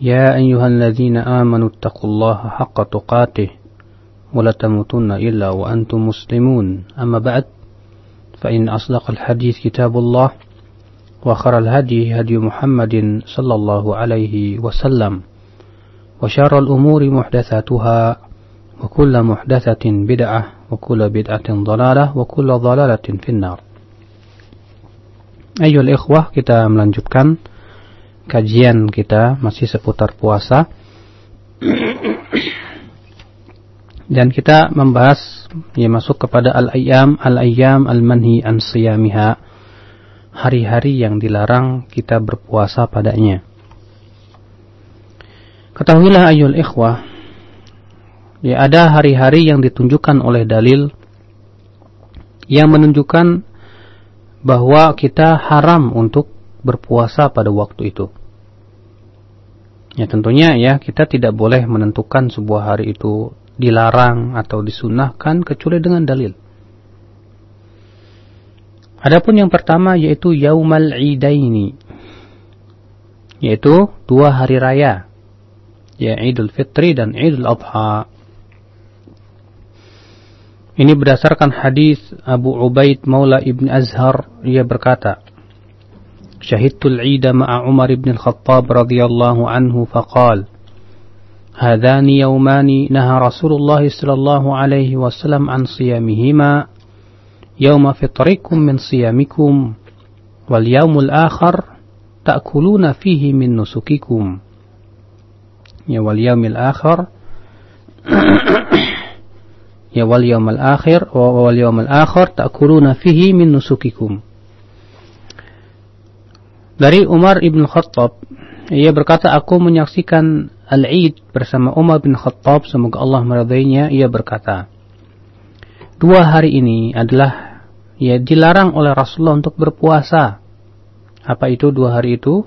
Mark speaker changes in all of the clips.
Speaker 1: يا أيها الذين آمنوا اتقوا الله حق تقاته ولا تموتن إلا وأنتم مسلمون. أما بعد فإن أصدق الحديث كتاب الله وخر الهدي هدي محمد صلى الله عليه وسلم وشر الأمور محدثاتها وكل محدثة بدعة وكل بدعة ضلالة وكل ضلالة في النار. Ayo ikhwah kita melanjutkan kajian kita masih seputar puasa. Dan kita membahas ya masuk kepada al-ayyam al-ayyam al-manhi an siyamiha. Hari-hari yang dilarang kita berpuasa padanya. Ketahuilah ayol ikhwah ya ada hari-hari yang ditunjukkan oleh dalil yang menunjukkan bahwa kita haram untuk berpuasa pada waktu itu. Ya tentunya ya kita tidak boleh menentukan sebuah hari itu dilarang atau disunahkan kecuali dengan dalil. Adapun yang pertama yaitu Yaumal Idaini. Yaitu dua hari raya. Ya Idul Fitri dan Idul Adha. Ini berdasarkan hadis Abu Ubaid Maula Ibn Azhar ia berkata Syahidtul Ida ma'a Umar ibn al-Khattab radhiyallahu anhu faqal هذان يومان نهى رسول الله صلى الله عليه وسلم عن صيامهما يوم فطركم من صيامكم واليوم الآخر تأكلون فيه من نسككم. يا واليوم الآخر يا واليوم الآخر واليوم الآخر تأكلون فيه من نسككم. Dari Umar ibn Khattab, ia berkata, aku menyaksikan Al-Eid bersama Umar bin Khattab, semoga Allah meridainya, ia berkata, dua hari ini adalah ya dilarang oleh Rasulullah untuk berpuasa. Apa itu dua hari itu?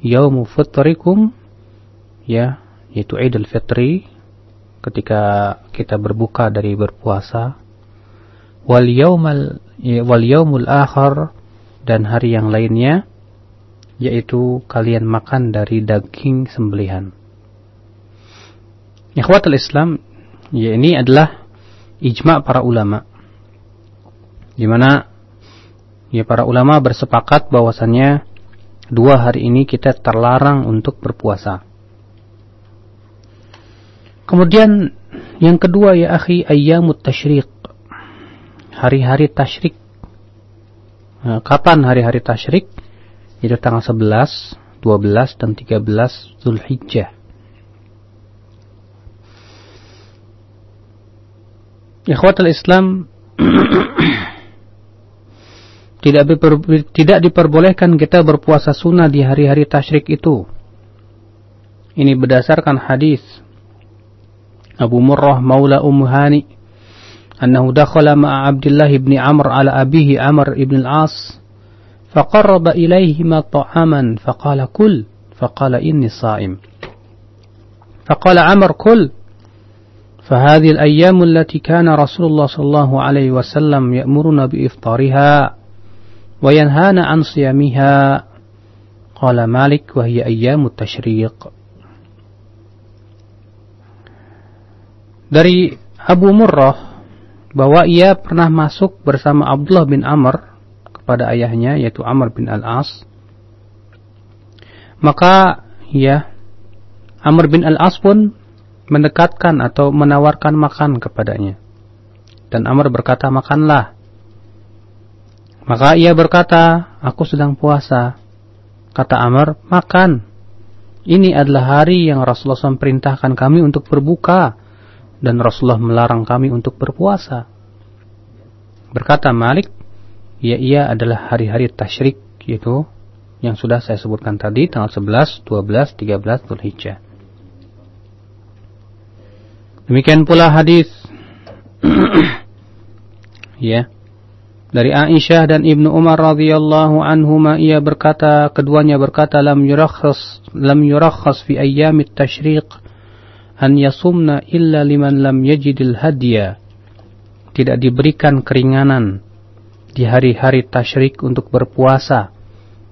Speaker 1: Yaumu fitrikum, ya, yaitu Idul Fitri, ketika kita berbuka dari berpuasa. Wal yaumal ya, akhar dan hari yang lainnya yaitu kalian makan dari daging sembelihan. Ikhwatul Islam, ya ini adalah ijma para ulama. Di mana ya para ulama bersepakat bahwasannya dua hari ini kita terlarang untuk berpuasa. Kemudian yang kedua ya akhi ayyamut tasyriq. Hari-hari tasyrik. Nah, kapan hari-hari tasyrik? Itu tanggal 11, 12 dan 13 Zulhijjah. Ikhwatul Islam tidak tidak diperbolehkan kita berpuasa sunnah di hari-hari tasyrik itu. Ini berdasarkan hadis Abu Murrah Maula Ummu Hani annahu dakhala ma'a Abdullah ibn Amr ala abihi Amr ibn al-As فقرب إليهما طعاما فقال كل فقال إني صائم. فقال عمر كل. فهذه الأيام التي كان رسول الله صلى الله عليه وسلم يأمرنا بإفطارها وينهانا عن صيامها. قال مالك وهي أيام التشريق. Dari Abu Murrah bahwa ia pernah masuk bersama Abdullah bin Amr kepada ayahnya yaitu Amr bin Al-As. Maka ya Amr bin Al-As pun mendekatkan atau menawarkan makan kepadanya. Dan Amr berkata makanlah. Maka ia berkata aku sedang puasa. Kata Amr makan. Ini adalah hari yang Rasulullah SAW perintahkan kami untuk berbuka dan Rasulullah melarang kami untuk berpuasa. Berkata Malik ya ia adalah hari-hari tasyrik yaitu yang sudah saya sebutkan tadi tanggal 11, 12, 13 Dzulhijjah. Demikian pula hadis ya dari Aisyah dan Ibnu Umar radhiyallahu anhuma ia berkata keduanya berkata lam yurakhas lam yurakhas fi ayyamit tashriq an yasumna illa liman lam yajidil hadiya tidak diberikan keringanan di hari-hari tasyrik untuk berpuasa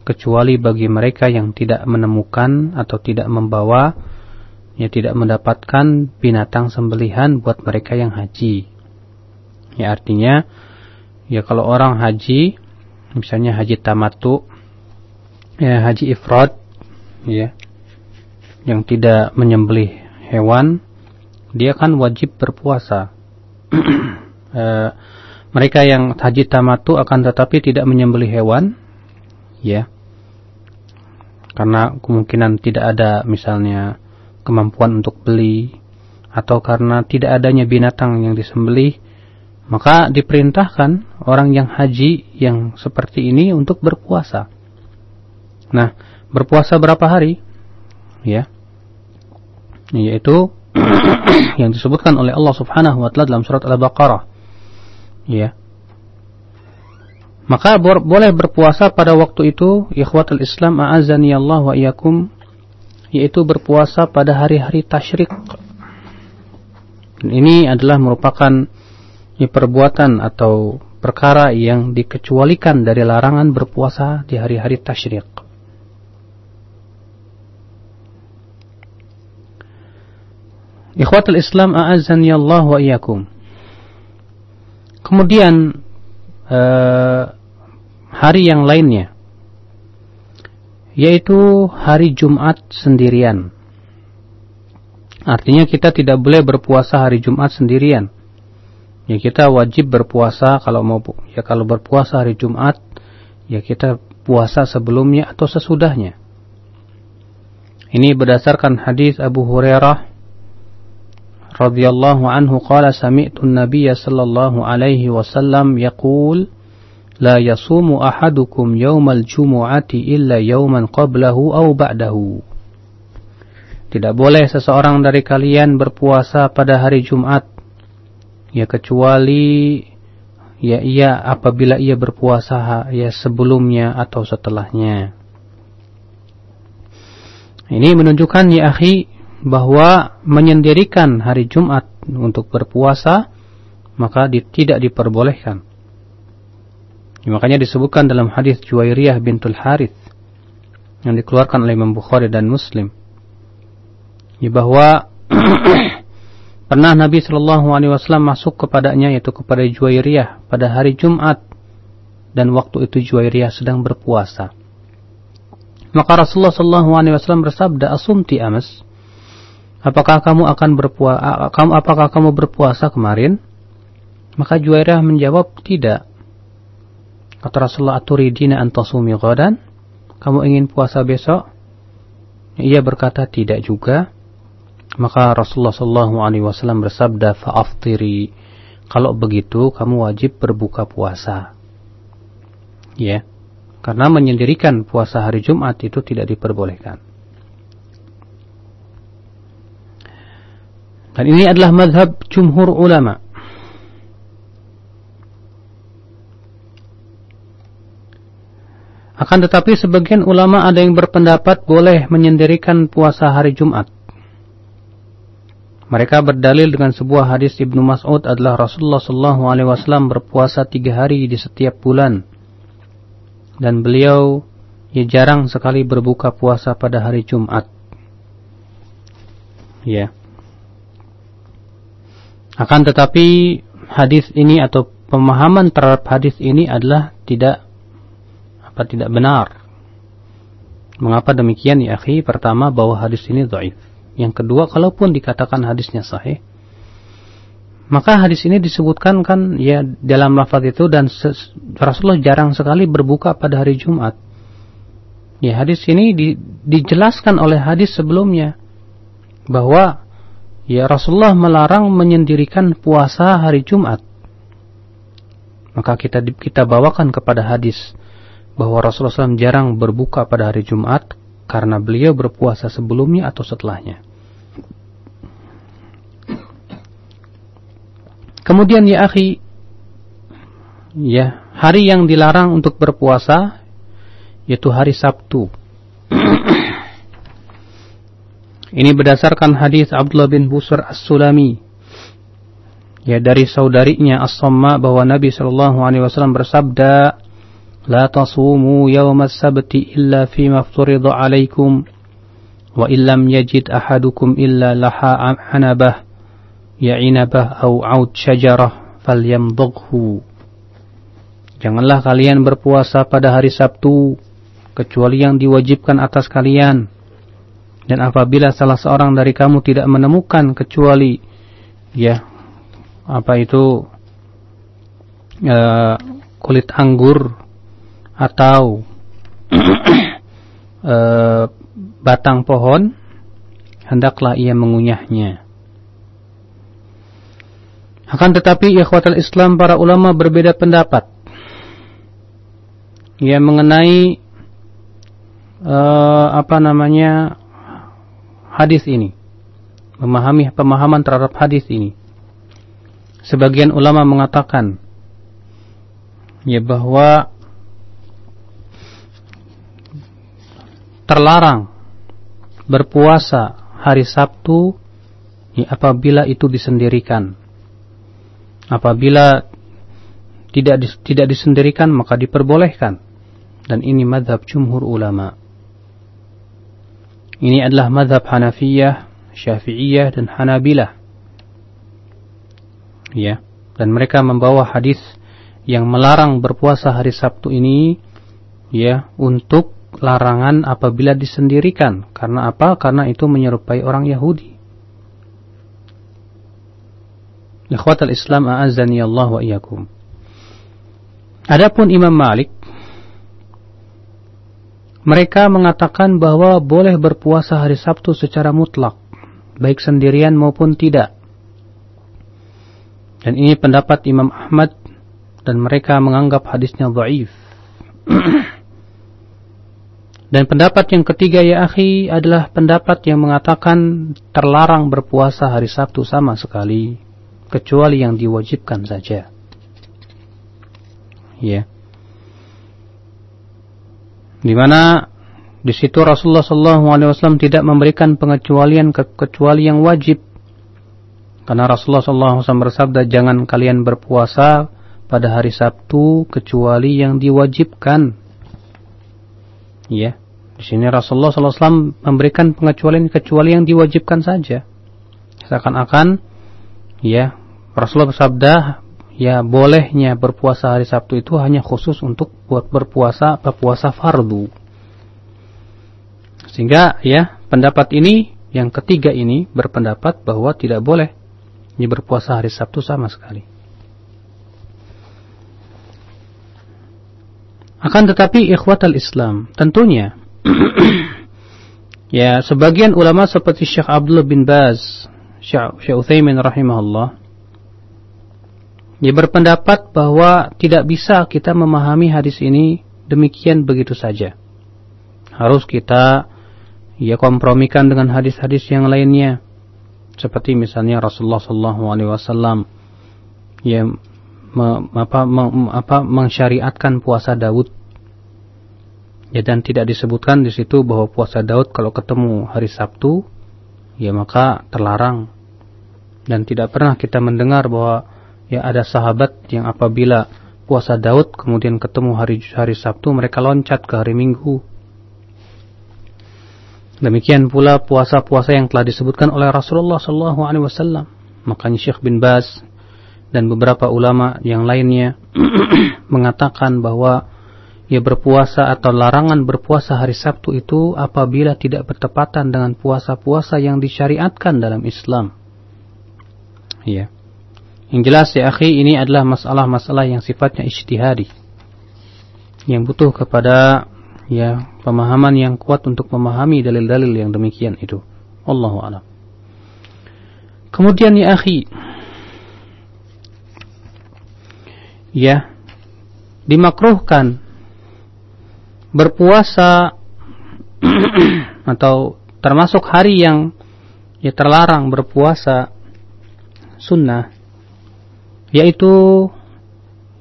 Speaker 1: kecuali bagi mereka yang tidak menemukan atau tidak membawa ya tidak mendapatkan binatang sembelihan buat mereka yang haji. Ya artinya ya kalau orang haji misalnya haji tamatu ya haji ifrad ya yang tidak menyembelih hewan dia kan wajib berpuasa. E, mereka yang haji tamatu akan tetapi tidak menyembelih hewan ya karena kemungkinan tidak ada misalnya kemampuan untuk beli atau karena tidak adanya binatang yang disembelih maka diperintahkan orang yang haji yang seperti ini untuk berpuasa. Nah, berpuasa berapa hari? Ya. Yaitu yang disebutkan oleh Allah Subhanahu wa taala dalam surat Al-Baqarah. Ya. Maka boleh berpuasa pada waktu itu ikhwatul Islam a'azani Allah wa iyyakum yaitu berpuasa pada hari-hari tasyrik. Ini adalah merupakan perbuatan atau perkara yang dikecualikan dari larangan berpuasa di hari-hari tasyrik. Ikhwatul Islam a'azzani Allah wa iyyakum. Kemudian uh, hari yang lainnya yaitu hari Jumat sendirian. Artinya kita tidak boleh berpuasa hari Jumat sendirian ya kita wajib berpuasa kalau mau ya kalau berpuasa hari Jumat ya kita puasa sebelumnya atau sesudahnya. Ini berdasarkan hadis Abu Hurairah radhiyallahu anhu qala sami'tu an-nabiy sallallahu alaihi wasallam yaqul la yasumu ahadukum yawmal jumu'ati illa yawman qablahu aw ba'dahu. Tidak boleh seseorang dari kalian berpuasa pada hari Jumat ya kecuali ya ia apabila ia berpuasa ya sebelumnya atau setelahnya. Ini menunjukkan ya akhi bahwa menyendirikan hari Jumat untuk berpuasa maka di, tidak diperbolehkan. Ya, makanya disebutkan dalam hadis Juwairiyah bintul Harith yang dikeluarkan oleh Imam Bukhari dan Muslim. Ya, bahwa Pernah Nabi Shallallahu Alaihi Wasallam masuk kepadanya yaitu kepada Juwairiyah pada hari Jumat dan waktu itu Juwairiyah sedang berpuasa. Maka Rasulullah Shallallahu Alaihi Wasallam bersabda, Asumti amas, apakah kamu akan berpuasa? Kamu apakah kamu berpuasa kemarin? Maka Juwairiyah menjawab, tidak. Kata Rasulullah, aturidina antasumi ghadan? Kamu ingin puasa besok? Ia berkata, tidak juga. Maka Rasulullah Shallallahu Alaihi Wasallam bersabda, "Faaftiri." Kalau begitu, kamu wajib berbuka puasa. Ya, karena menyendirikan puasa hari Jumat itu tidak diperbolehkan. Dan ini adalah madhab jumhur ulama. Akan tetapi sebagian ulama ada yang berpendapat boleh menyendirikan puasa hari Jumat. Mereka berdalil dengan sebuah hadis Ibnu Mas'ud adalah Rasulullah Shallallahu Alaihi Wasallam berpuasa tiga hari di setiap bulan dan beliau ya jarang sekali berbuka puasa pada hari Jumat. Ya. Akan tetapi hadis ini atau pemahaman terhadap hadis ini adalah tidak apa tidak benar. Mengapa demikian ya akhi? Pertama bahwa hadis ini dhaif. Yang kedua, kalaupun dikatakan hadisnya sahih, maka hadis ini disebutkan kan ya dalam lafaz itu dan Rasulullah jarang sekali berbuka pada hari Jumat. Ya hadis ini di, dijelaskan oleh hadis sebelumnya bahwa ya Rasulullah melarang menyendirikan puasa hari Jumat. Maka kita kita bawakan kepada hadis bahwa Rasulullah SAW jarang berbuka pada hari Jumat karena beliau berpuasa sebelumnya atau setelahnya. Kemudian ya akhi, ya hari yang dilarang untuk berpuasa yaitu hari Sabtu. Ini berdasarkan hadis Abdullah bin Busr As-Sulami. Ya dari saudarinya As-Samma bahwa Nabi sallallahu alaihi wasallam bersabda la tasumu yawm as-sabti illa fi mafturida alaikum wa illam yajid ahadukum illa laha hanabah ya inabah au aud syajarah falyamdughu Janganlah kalian berpuasa pada hari Sabtu kecuali yang diwajibkan atas kalian dan apabila salah seorang dari kamu tidak menemukan kecuali ya apa itu uh, kulit anggur atau uh, batang pohon hendaklah ia mengunyahnya. Akan tetapi ikhwatal Islam para ulama berbeda pendapat. Ya mengenai uh, apa namanya hadis ini. Memahami pemahaman terhadap hadis ini. Sebagian ulama mengatakan ya bahwa terlarang berpuasa hari Sabtu ya, apabila itu disendirikan. Apabila tidak tidak disendirikan maka diperbolehkan. Dan ini madhab jumhur ulama. Ini adalah madhab Hanafiyah, Syafi'iyah, dan Hanabilah. Ya, dan mereka membawa hadis yang melarang berpuasa hari Sabtu ini ya untuk larangan apabila disendirikan. Karena apa? Karena itu menyerupai orang Yahudi. Ikhwatal Islam a'azzani Allah wa iyyakum. Adapun Imam Malik mereka mengatakan bahwa boleh berpuasa hari Sabtu secara mutlak, baik sendirian maupun tidak. Dan ini pendapat Imam Ahmad dan mereka menganggap hadisnya dhaif. dan pendapat yang ketiga ya akhi adalah pendapat yang mengatakan terlarang berpuasa hari Sabtu sama sekali kecuali yang diwajibkan saja. Ya. Yeah. Di mana di situ Rasulullah SAW tidak memberikan pengecualian ke kecuali yang wajib. Karena Rasulullah SAW bersabda, jangan kalian berpuasa pada hari Sabtu kecuali yang diwajibkan. Ya, di sini Rasulullah SAW memberikan pengecualian kecuali yang diwajibkan saja. Seakan-akan, ya, Rasulullah bersabda, ya bolehnya berpuasa hari Sabtu itu hanya khusus untuk buat berpuasa berpuasa fardu. Sehingga ya pendapat ini yang ketiga ini berpendapat bahwa tidak boleh ini berpuasa hari Sabtu sama sekali. Akan tetapi ikhwatal Islam tentunya ya sebagian ulama seperti Syekh Abdullah bin Baz, Syekh Utsaimin rahimahullah dia berpendapat bahwa tidak bisa kita memahami hadis ini demikian begitu saja. Harus kita ya kompromikan dengan hadis-hadis yang lainnya. Seperti misalnya Rasulullah sallallahu alaihi wasallam ya apa, me, apa mensyariatkan puasa Daud. Ya dan tidak disebutkan di situ bahwa puasa Daud kalau ketemu hari Sabtu ya maka terlarang. Dan tidak pernah kita mendengar bahwa ya ada sahabat yang apabila puasa Daud kemudian ketemu hari hari Sabtu mereka loncat ke hari Minggu. Demikian pula puasa-puasa yang telah disebutkan oleh Rasulullah sallallahu alaihi wasallam. Makanya Syekh bin Baz dan beberapa ulama yang lainnya mengatakan bahwa ya berpuasa atau larangan berpuasa hari Sabtu itu apabila tidak bertepatan dengan puasa-puasa yang disyariatkan dalam Islam. Ya. Yang jelas ya akhi ini adalah masalah-masalah yang sifatnya ijtihadi. Yang butuh kepada ya pemahaman yang kuat untuk memahami dalil-dalil yang demikian itu. Allahu a'lam. Kemudian ya akhi ya dimakruhkan berpuasa atau termasuk hari yang ya terlarang berpuasa sunnah yaitu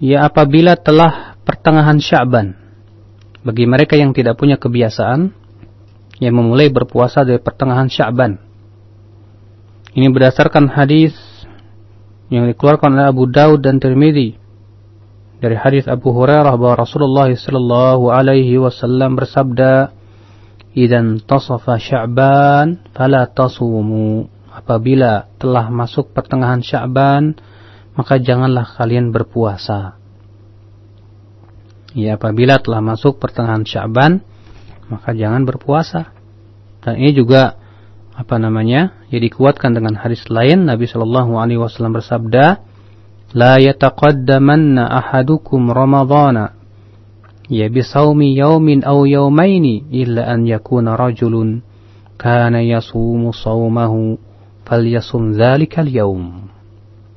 Speaker 1: ya apabila telah pertengahan Sya'ban bagi mereka yang tidak punya kebiasaan yang memulai berpuasa dari pertengahan Sya'ban. Ini berdasarkan hadis yang dikeluarkan oleh Abu Daud dan Tirmidzi dari hadis Abu Hurairah bahwa Rasulullah sallallahu alaihi wasallam bersabda idan tasafa Sya'ban fala tasumu. Apabila telah masuk pertengahan Sya'ban maka janganlah kalian berpuasa. Ya apabila telah masuk pertengahan Sya'ban maka jangan berpuasa. Dan ini juga apa namanya ya dikuatkan dengan hadis lain. Nabi Shallallahu alaihi wasallam bersabda la yataqaddamanna ahadukum ramadhana ya bisawmi yaumin aw yaumaini illa an yakuna rajulun kana yasumu sawmahu falyasum dzalikal yaum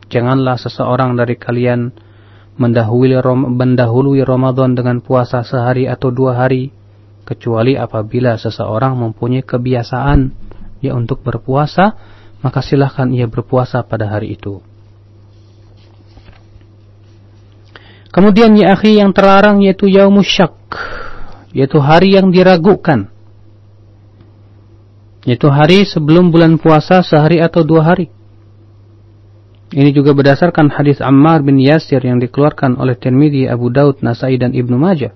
Speaker 1: janganlah seseorang dari kalian mendahului Ramadan dengan puasa sehari atau dua hari kecuali apabila seseorang mempunyai kebiasaan ya untuk berpuasa, maka silahkan ia berpuasa pada hari itu. Kemudian ya akhi yang terlarang yaitu yaumus syak, yaitu hari yang diragukan. Yaitu hari sebelum bulan puasa sehari atau dua hari. Ini juga berdasarkan hadis Ammar bin Yasir yang dikeluarkan oleh Tirmidzi, Abu Daud, Nasai dan Ibnu Majah.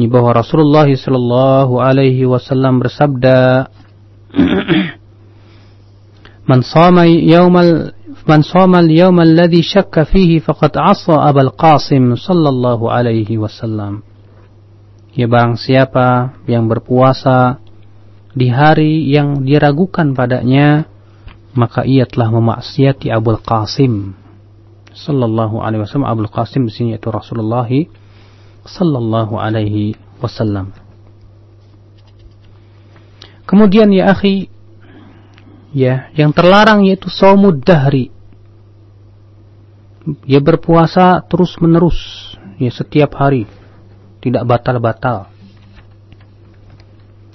Speaker 1: Ini bahwa Rasulullah sallallahu alaihi wasallam bersabda, "Man shama yaumal man shama al-yawma alladhi syakka fihi faqad 'asa Abul Qasim sallallahu alaihi wasallam." Ya barang siapa yang berpuasa di hari yang diragukan padanya, maka ia telah memaksiati Abul Qasim sallallahu alaihi wasallam Abul Qasim di sini itu Rasulullah sallallahu alaihi wasallam Kemudian ya akhi, ya, yang terlarang yaitu saumud dahri. Ya berpuasa terus menerus, ya setiap hari, tidak batal-batal.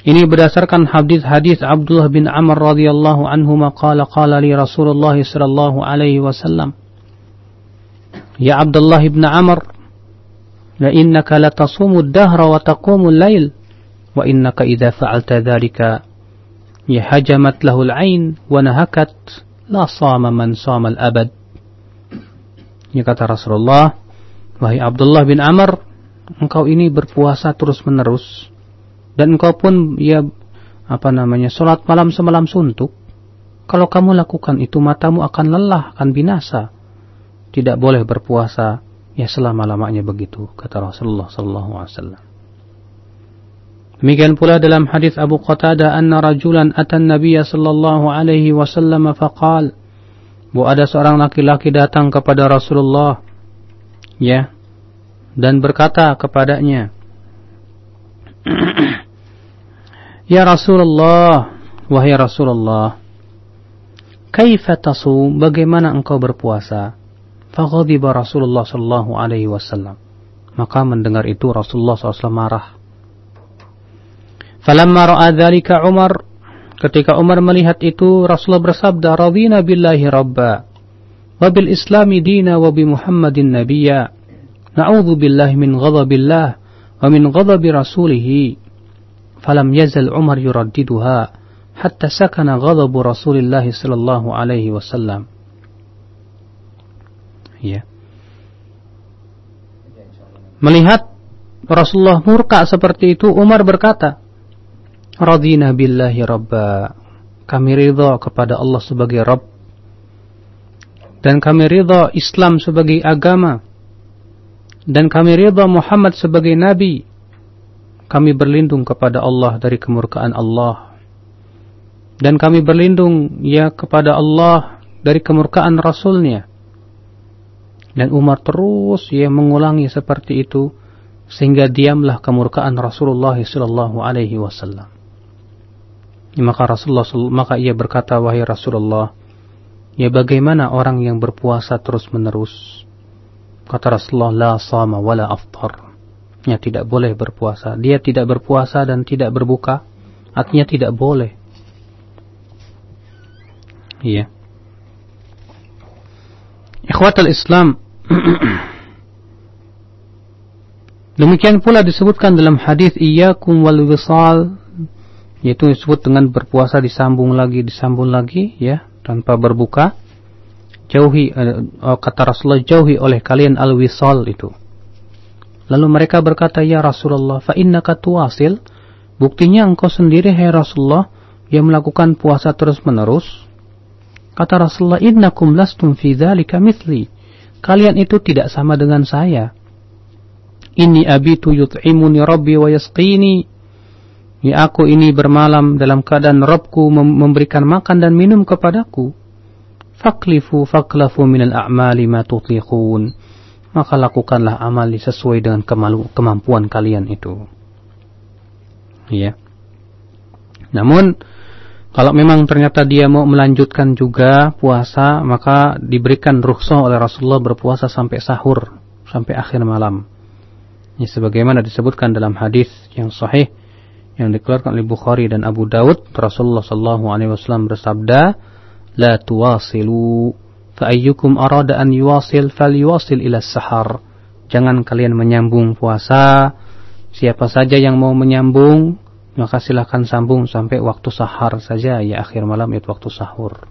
Speaker 1: Ini berdasarkan hadis-hadis Abdullah bin Amr radhiyallahu anhu maqala qala li Rasulullah sallallahu alaihi wasallam Ya Abdullah bin Amr la innaka la tasumu ad-dahra wa taqumu al-lail wa innaka idza fa'alta dhalika ya hajamat lahul ain wa nahakat la sama man sama al-abad. Ya kata Rasulullah wahai Abdullah bin Amr engkau ini berpuasa terus menerus dan engkau pun ya apa namanya salat malam semalam suntuk. Kalau kamu lakukan itu matamu akan lelah akan binasa. Tidak boleh berpuasa ya selama-lamanya begitu kata Rasulullah sallallahu alaihi wasallam. Demikian pula dalam hadis Abu Qatada anna rajulan atan Nabiya sallallahu alaihi wasallam faqal. Bahwa ada seorang laki-laki datang kepada Rasulullah ya dan berkata kepadanya Ya Rasulullah wahai Rasulullah kaifa tasum? Bagaimana engkau berpuasa? Faghadiba Rasulullah sallallahu alaihi wasallam. Maka mendengar itu Rasulullah SAW marah. Falamma ra'a dzalika Umar ketika Umar melihat itu Rasulullah bersabda radina billahi rabba wa bil islami dina wa bi Muhammadin nabiyya na'udzu billahi min ghadabillah wa min ghadabi rasulih falam yazal Umar yuraddiduha hatta sakana ghadabu Rasulillah sallallahu alaihi wasallam ya. Melihat Rasulullah murka seperti itu Umar berkata radina billahi rabba. Kami ridha kepada Allah sebagai Rabb. Dan kami ridha Islam sebagai agama. Dan kami ridha Muhammad sebagai nabi kami berlindung kepada Allah dari kemurkaan Allah dan kami berlindung ya kepada Allah dari kemurkaan Rasulnya dan Umar terus ya mengulangi seperti itu sehingga diamlah kemurkaan Rasulullah sallallahu alaihi wasallam maka Rasulullah maka ia berkata wahai Rasulullah, ya bagaimana orang yang berpuasa terus menerus? Kata Rasulullah la sama wala aftar. Ya tidak boleh berpuasa. Dia tidak berpuasa dan tidak berbuka. Artinya tidak boleh. Iya. Ikhwatal Islam Demikian pula disebutkan dalam hadis iyyakum wal wisal yaitu disebut dengan berpuasa disambung lagi disambung lagi ya tanpa berbuka jauhi uh, kata Rasulullah jauhi oleh kalian al wisal itu lalu mereka berkata ya Rasulullah fa innaka tuwasil buktinya engkau sendiri hai Rasulullah yang melakukan puasa terus menerus kata Rasulullah innakum lastum fi dzalika mithli kalian itu tidak sama dengan saya Inni abitu yut'imuni rabbi wa yasqini. Ya aku ini bermalam dalam keadaan Rabbku memberikan makan dan minum kepadaku. Faklifu faklafu minal a'mali ma tutiqun. Maka lakukanlah amal sesuai dengan kemalu, kemampuan kalian itu. Ya. Namun kalau memang ternyata dia mau melanjutkan juga puasa, maka diberikan rukhsah oleh Rasulullah berpuasa sampai sahur, sampai akhir malam. Ini sebagaimana disebutkan dalam hadis yang sahih yang dikeluarkan oleh Bukhari dan Abu Daud, Rasulullah sallallahu alaihi wasallam bersabda, "La tuwasilu fa ayyukum arada an yuwasil falyuwasil ila sahar." Jangan kalian menyambung puasa. Siapa saja yang mau menyambung, maka silakan sambung sampai waktu sahar saja, ya akhir malam itu waktu sahur.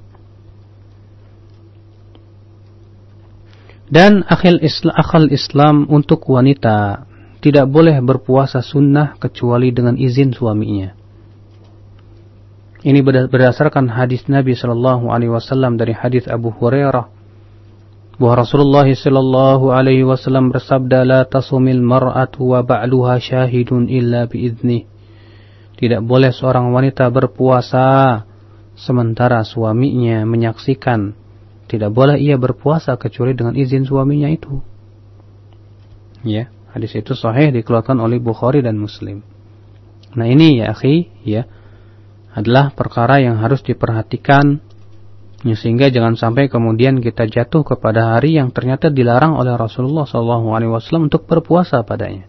Speaker 1: Dan akhil Islam, akal Islam untuk wanita tidak boleh berpuasa sunnah kecuali dengan izin suaminya. Ini berdasarkan hadis Nabi Shallallahu Alaihi Wasallam dari hadis Abu Hurairah bahwa Rasulullah Shallallahu Alaihi Wasallam bersabda, "La tasumil mar'atu wa ba'luha syahidun illa biizni." Tidak boleh seorang wanita berpuasa sementara suaminya menyaksikan. Tidak boleh ia berpuasa kecuali dengan izin suaminya itu. Ya. Hadis itu sahih dikeluarkan oleh Bukhari dan Muslim. Nah ini ya akhi ya adalah perkara yang harus diperhatikan ya, sehingga jangan sampai kemudian kita jatuh kepada hari yang ternyata dilarang oleh Rasulullah SAW untuk berpuasa padanya.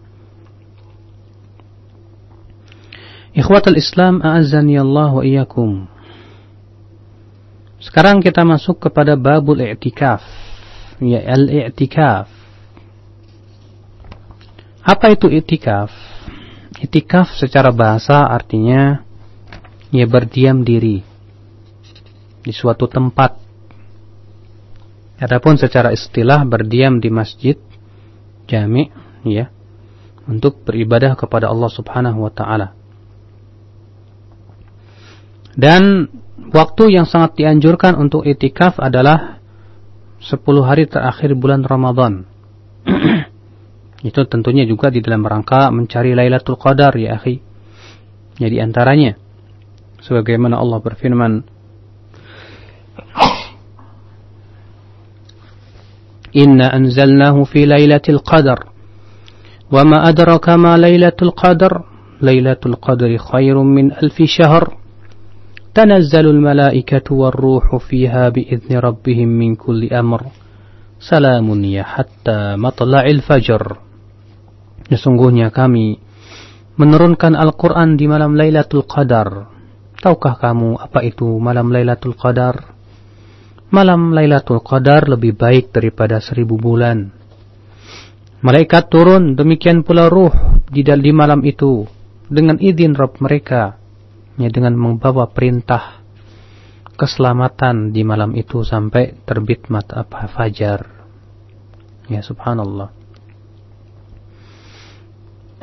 Speaker 1: Ikhwatul Islam a'azzani Allah wa iyyakum. Sekarang kita masuk kepada babul i'tikaf. Ya al-i'tikaf. Apa itu itikaf? Itikaf secara bahasa artinya ya berdiam diri di suatu tempat. Adapun secara istilah berdiam di masjid jami ya untuk beribadah kepada Allah Subhanahu wa taala. Dan waktu yang sangat dianjurkan untuk itikaf adalah 10 hari terakhir bulan Ramadan. Itu tentunya juga di dalam rangka mencari Lailatul Qadar ya akhi. Jadi antaranya sebagaimana Allah berfirman Inna anzalnahu fi Lailatul Qadar wa ma adraka ma Lailatul Qadar Lailatul Qadri khairum min alfi syahr تنزل الملائكة والروح فيها بإذن ربهم من كل أمر سلام حتى مطلع الفجر Sesungguhnya kami menurunkan Al-Quran di malam Lailatul Qadar. Tahukah kamu apa itu malam Lailatul Qadar? Malam Lailatul Qadar lebih baik daripada seribu bulan. Malaikat turun, demikian pula ruh di, di malam itu dengan izin Rabb mereka, ya, dengan membawa perintah keselamatan di malam itu sampai terbit mata fajar. Ya subhanallah.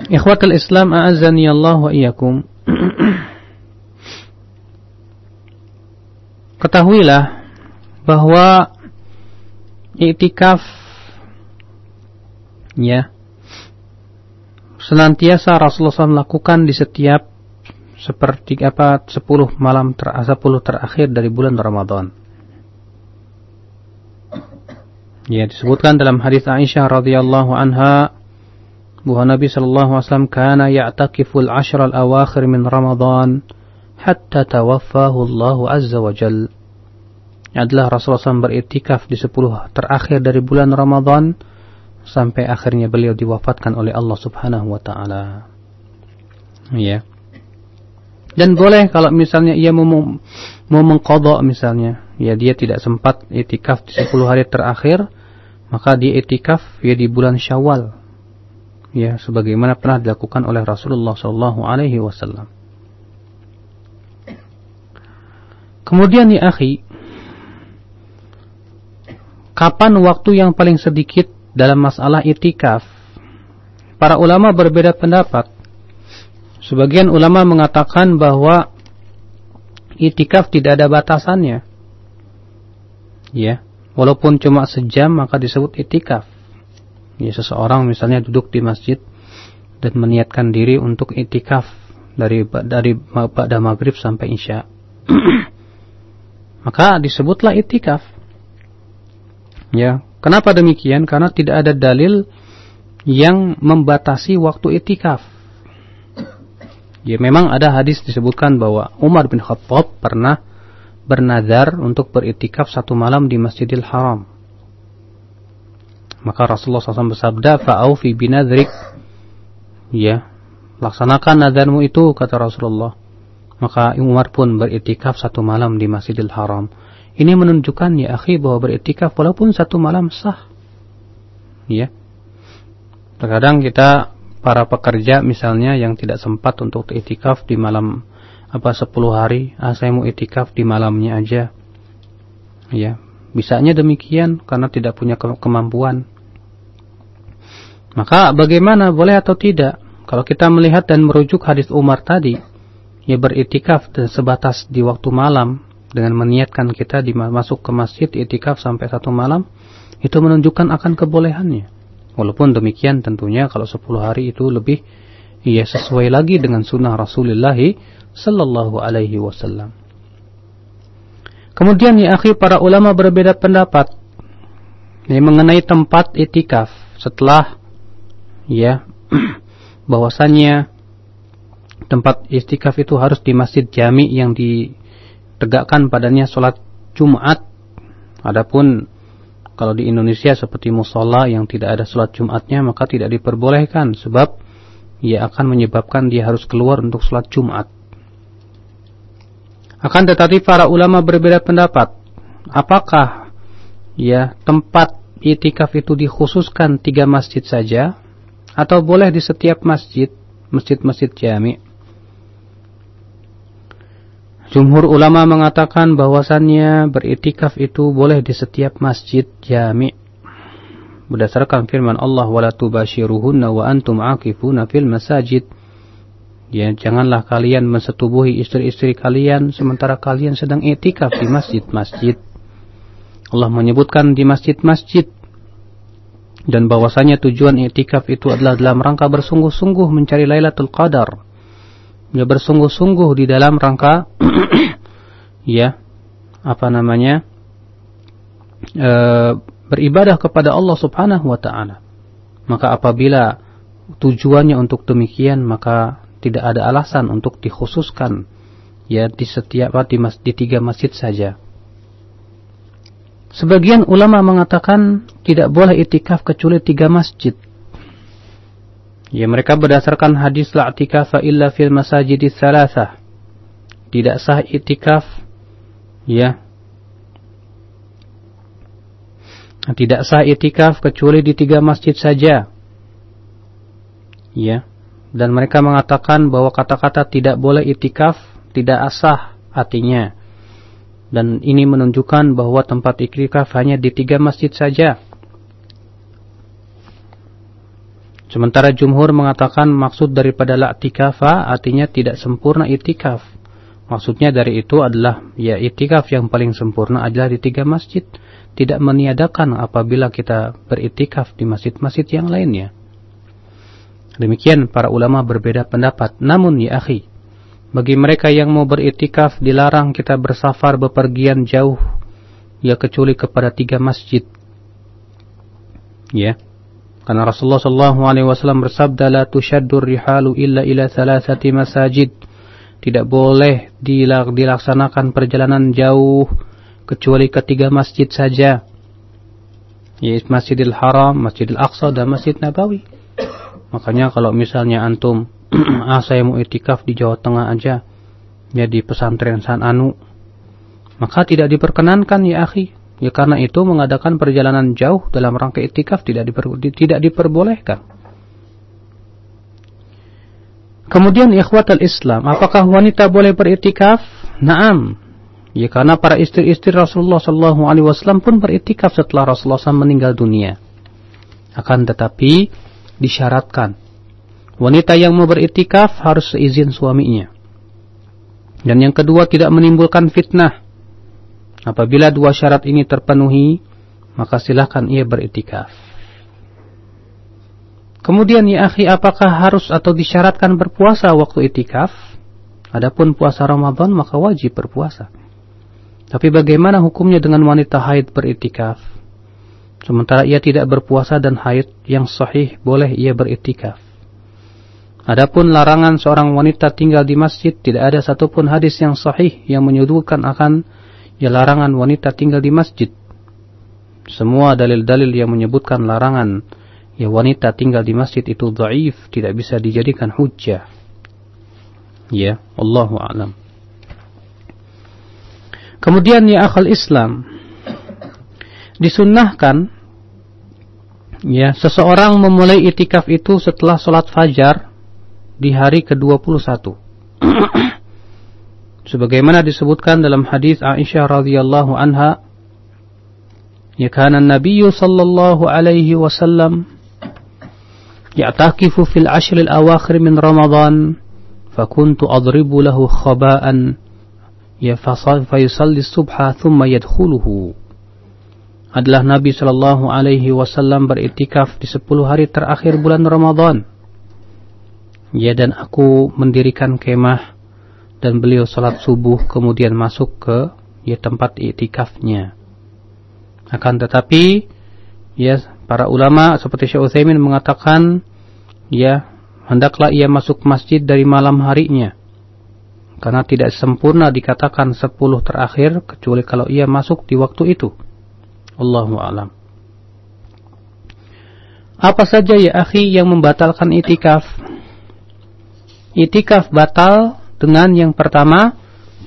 Speaker 1: Ikhwatul Islam a'azzani Allah wa iyyakum. Ketahuilah bahwa iktikaf ya senantiasa Rasulullah SAW lakukan di setiap seperti apa 10 malam ter 10 terakhir dari bulan Ramadan. Ya disebutkan dalam hadis Aisyah radhiyallahu anha bahwa Nabi sallallahu alaihi wasallam kana ya'takiful ashra al-awakhir min Ramadan hatta tawaffahu Allah azza wa jal. Adalah Rasulullah SAW beriktikaf di 10 terakhir dari bulan Ramadan sampai akhirnya beliau diwafatkan oleh Allah Subhanahu wa taala. Ya. Dan boleh kalau misalnya ia mau mau mengkodok misalnya, ya dia tidak sempat itikaf di 10 hari terakhir, maka dia itikaf ya di bulan Syawal. Ya, sebagaimana pernah dilakukan oleh Rasulullah sallallahu alaihi wasallam. Kemudian ya akhi, kapan waktu yang paling sedikit dalam masalah itikaf? Para ulama berbeda pendapat. Sebagian ulama mengatakan bahwa itikaf tidak ada batasannya. Ya, walaupun cuma sejam maka disebut itikaf. Ya, seseorang misalnya duduk di masjid dan meniatkan diri untuk itikaf dari dari pada maghrib sampai isya. maka disebutlah itikaf. Ya, kenapa demikian? Karena tidak ada dalil yang membatasi waktu itikaf. Ya, memang ada hadis disebutkan bahwa Umar bin Khattab pernah bernazar untuk beritikaf satu malam di Masjidil Haram. Maka Rasulullah SAW bersabda, "Fa'aufi binadrik." Ya, laksanakan nazarmu itu kata Rasulullah. Maka Umar pun beritikaf satu malam di Masjidil Haram. Ini menunjukkan ya akhi bahwa beritikaf walaupun satu malam sah. Ya. Terkadang kita para pekerja misalnya yang tidak sempat untuk itikaf di malam apa 10 hari, ah saya mau itikaf di malamnya aja. Ya, bisanya demikian karena tidak punya ke kemampuan. Maka bagaimana boleh atau tidak? Kalau kita melihat dan merujuk hadis Umar tadi, ya beritikaf dan sebatas di waktu malam dengan meniatkan kita masuk ke masjid itikaf sampai satu malam, itu menunjukkan akan kebolehannya. Walaupun demikian tentunya kalau 10 hari itu lebih ya sesuai lagi dengan sunnah Rasulullah sallallahu alaihi wasallam. Kemudian ya akhi para ulama berbeda pendapat ya, mengenai tempat itikaf setelah ya bahwasannya tempat itikaf itu harus di masjid jami yang ditegakkan padanya sholat Jumat. Adapun kalau di Indonesia seperti musola yang tidak ada sholat Jumatnya maka tidak diperbolehkan sebab ia akan menyebabkan dia harus keluar untuk sholat Jumat. Akan tetapi para ulama berbeda pendapat. Apakah ya tempat itikaf itu dikhususkan tiga masjid saja atau boleh di setiap masjid, masjid-masjid jami? Jumhur ulama mengatakan bahwasannya beritikaf itu boleh di setiap masjid jami. Berdasarkan firman Allah wala tubashiruhunna wa antum akifuna fil masajid Ya, janganlah kalian mensetubuhi istri-istri kalian sementara kalian sedang etikaf di masjid-masjid. Allah menyebutkan di masjid-masjid dan bahwasanya tujuan etikaf itu adalah dalam rangka bersungguh-sungguh mencari Lailatul Qadar. Ya bersungguh-sungguh di dalam rangka ya apa namanya? E, beribadah kepada Allah Subhanahu wa taala. Maka apabila tujuannya untuk demikian maka tidak ada alasan untuk dikhususkan ya di setiap di, mas, di tiga masjid saja. Sebagian ulama mengatakan tidak boleh itikaf kecuali tiga masjid. Ya mereka berdasarkan hadis la i'tikafa illa fil masajidis salasah. Tidak sah itikaf ya. Tidak sah itikaf kecuali di tiga masjid saja. Ya dan mereka mengatakan bahwa kata-kata tidak boleh itikaf tidak asah artinya dan ini menunjukkan bahwa tempat itikaf hanya di tiga masjid saja sementara jumhur mengatakan maksud daripada la'tikafa artinya tidak sempurna itikaf maksudnya dari itu adalah ya itikaf yang paling sempurna adalah di tiga masjid tidak meniadakan apabila kita beritikaf di masjid-masjid yang lainnya Demikian para ulama berbeda pendapat. Namun ya akhi, bagi mereka yang mau beritikaf dilarang kita bersafar bepergian jauh ya kecuali kepada tiga masjid. Ya. Karena Rasulullah sallallahu alaihi wasallam bersabda la tushaddur rihalu illa ila thalathati masajid. Tidak boleh dilaksanakan perjalanan jauh kecuali ketiga masjid saja. Yaitu Masjidil Haram, Masjidil Aqsa dan Masjid Nabawi. Makanya kalau misalnya antum, ah saya mau itikaf di Jawa Tengah aja, ya di pesantren San Anu, maka tidak diperkenankan ya akhi, Ya karena itu mengadakan perjalanan jauh dalam rangka itikaf tidak diper, tidak diperbolehkan. Kemudian ikhwatal Islam, apakah wanita boleh beritikaf? Naam. Ya karena para istri-istri Rasulullah sallallahu alaihi wasallam pun beritikaf setelah Rasulullah SAW meninggal dunia. Akan tetapi disyaratkan wanita yang mau beritikaf harus seizin suaminya. Dan yang kedua tidak menimbulkan fitnah. Apabila dua syarat ini terpenuhi, maka silahkan ia beritikaf. Kemudian ya akhi, apakah harus atau disyaratkan berpuasa waktu itikaf? Adapun puasa Ramadan maka wajib berpuasa. Tapi bagaimana hukumnya dengan wanita haid beritikaf? Sementara ia tidak berpuasa dan haid yang sahih boleh ia beritikaf. Adapun larangan seorang wanita tinggal di masjid tidak ada satupun hadis yang sahih yang menyudutkan akan ya larangan wanita tinggal di masjid. Semua dalil-dalil yang menyebutkan larangan ya wanita tinggal di masjid itu dhaif, tidak bisa dijadikan hujjah. Ya, Allahu a'lam. Kemudian ya akal Islam disunnahkan ya seseorang memulai itikaf itu setelah sholat fajar di hari ke-21. Sebagaimana disebutkan dalam hadis Aisyah radhiyallahu anha ya kana Nabi sallallahu alaihi wasallam ya'takifu fil ashr al-awakhir min Ramadan fakuntu adribu lahu khaba'an ya fayusalli subha adalah Nabi Shallallahu Alaihi Wasallam beritikaf di 10 hari terakhir bulan Ramadan. Ya dan aku mendirikan kemah dan beliau salat subuh kemudian masuk ke ya tempat itikafnya. Akan tetapi ya para ulama seperti Syekh Utsaimin mengatakan ya hendaklah ia masuk masjid dari malam harinya karena tidak sempurna dikatakan sepuluh terakhir kecuali kalau ia masuk di waktu itu. Allahu alam. Apa saja ya akhi yang membatalkan itikaf? Itikaf batal dengan yang pertama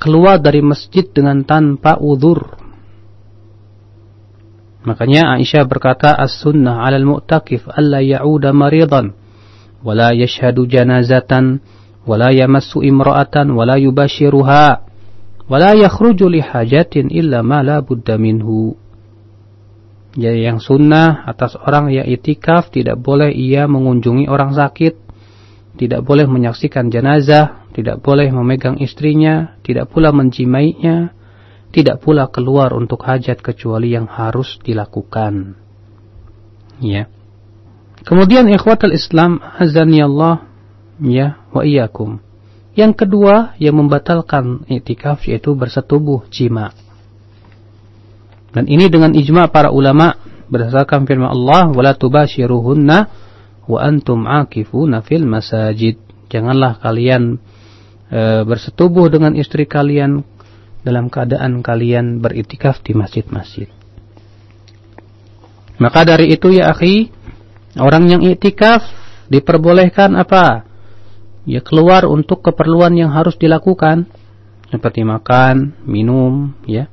Speaker 1: keluar dari masjid dengan tanpa udur. Makanya Aisyah berkata as-sunnah 'alal mu'takif alla ya'uda maridan walla yashhadu janazatan walla la yamassu imra'atan walla yubashiruha walla li hajatin illa ma la budda minhu. Jadi yang sunnah atas orang yang itikaf tidak boleh ia mengunjungi orang sakit, tidak boleh menyaksikan jenazah, tidak boleh memegang istrinya, tidak pula menjimainya, tidak pula keluar untuk hajat kecuali yang harus dilakukan. Ya. Kemudian ikhwatul Islam azani Allah ya wa iyyakum. Yang kedua yang membatalkan iktikaf yaitu bersetubuh jima. Dan ini dengan ijma para ulama berdasarkan firman Allah wala tubashiruhunna wa antum akifuna fil masajid. Janganlah kalian e, bersetubuh dengan istri kalian dalam keadaan kalian beritikaf di masjid-masjid. Maka dari itu ya akhi, orang yang iktikaf diperbolehkan apa? ya keluar untuk keperluan yang harus dilakukan seperti makan, minum, ya.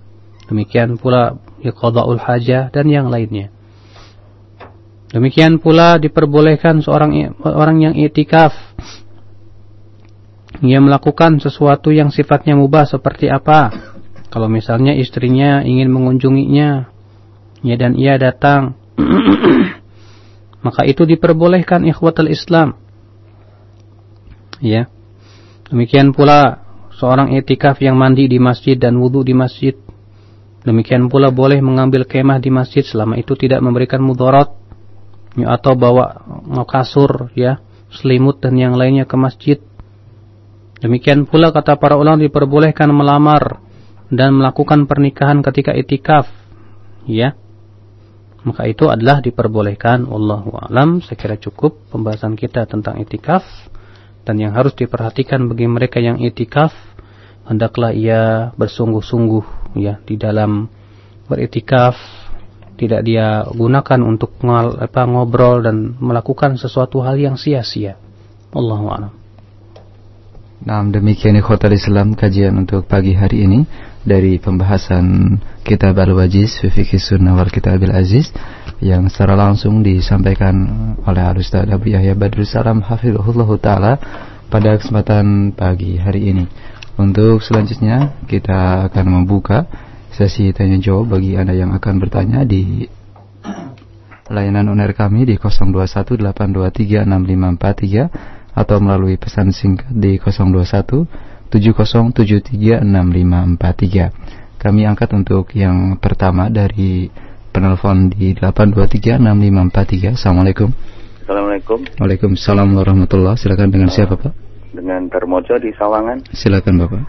Speaker 1: Demikian pula ya qadaul hajah dan yang lainnya. Demikian pula diperbolehkan seorang orang yang itikaf ia melakukan sesuatu yang sifatnya mubah seperti apa? Kalau misalnya istrinya ingin mengunjunginya, ya dan ia datang, maka itu diperbolehkan ikhwatul Islam ya. Demikian pula seorang etikaf yang mandi di masjid dan wudhu di masjid. Demikian pula boleh mengambil kemah di masjid selama itu tidak memberikan mudarat atau bawa kasur ya, selimut dan yang lainnya ke masjid. Demikian pula kata para ulama diperbolehkan melamar dan melakukan pernikahan ketika itikaf. Ya. Maka itu adalah diperbolehkan wallahu alam. Saya kira cukup pembahasan kita tentang itikaf dan yang harus diperhatikan bagi mereka yang itikaf hendaklah ia bersungguh-sungguh ya di dalam beritikaf tidak dia gunakan untuk ngobrol dan melakukan sesuatu hal yang sia-sia. Allahu a'lam.
Speaker 2: Nah, demikian ikhwatal Islam kajian untuk pagi hari ini dari pembahasan Kitab Al-Wajiz Fikih Sunnah wal Kitab Al-Aziz yang secara langsung disampaikan oleh Al-Ustaz Abu Yahya Badrul Salam Hafizullah Ta'ala pada kesempatan pagi hari ini. Untuk selanjutnya kita akan membuka sesi tanya jawab bagi Anda yang akan bertanya di layanan uner kami di 0218236543 atau melalui pesan singkat di 021 70736543. Kami angkat untuk yang pertama dari penelpon di 8236543. Assalamualaikum.
Speaker 3: Assalamualaikum.
Speaker 2: Waalaikumsalam warahmatullahi Silakan dengan siapa Pak?
Speaker 3: Dengan Termojo di Sawangan.
Speaker 2: Silakan Bapak.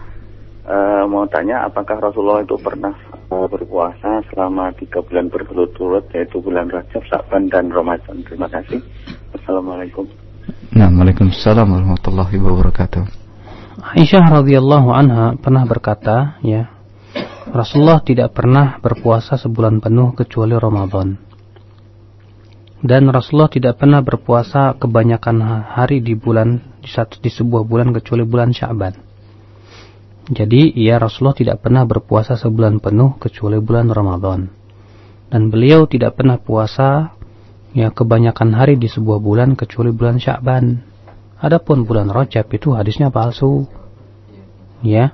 Speaker 3: Uh, mau tanya apakah Rasulullah itu pernah uh, berpuasa selama tiga bulan berturut-turut yaitu bulan Rajab, Sa'ban dan Ramadan. Terima kasih. Assalamualaikum.
Speaker 2: Nah, Waalaikumsalam warahmatullahi wabarakatuh.
Speaker 1: Aisyah radhiyallahu anha pernah berkata, ya, Rasulullah tidak pernah berpuasa sebulan penuh kecuali Ramadan. Dan Rasulullah tidak pernah berpuasa kebanyakan hari di bulan di satu di sebuah bulan kecuali bulan Syaban. Jadi, ya Rasulullah tidak pernah berpuasa sebulan penuh kecuali bulan Ramadan. Dan beliau tidak pernah puasa ya kebanyakan hari di sebuah bulan kecuali bulan Sya'ban. Adapun bulan Rajab itu hadisnya palsu. Ya.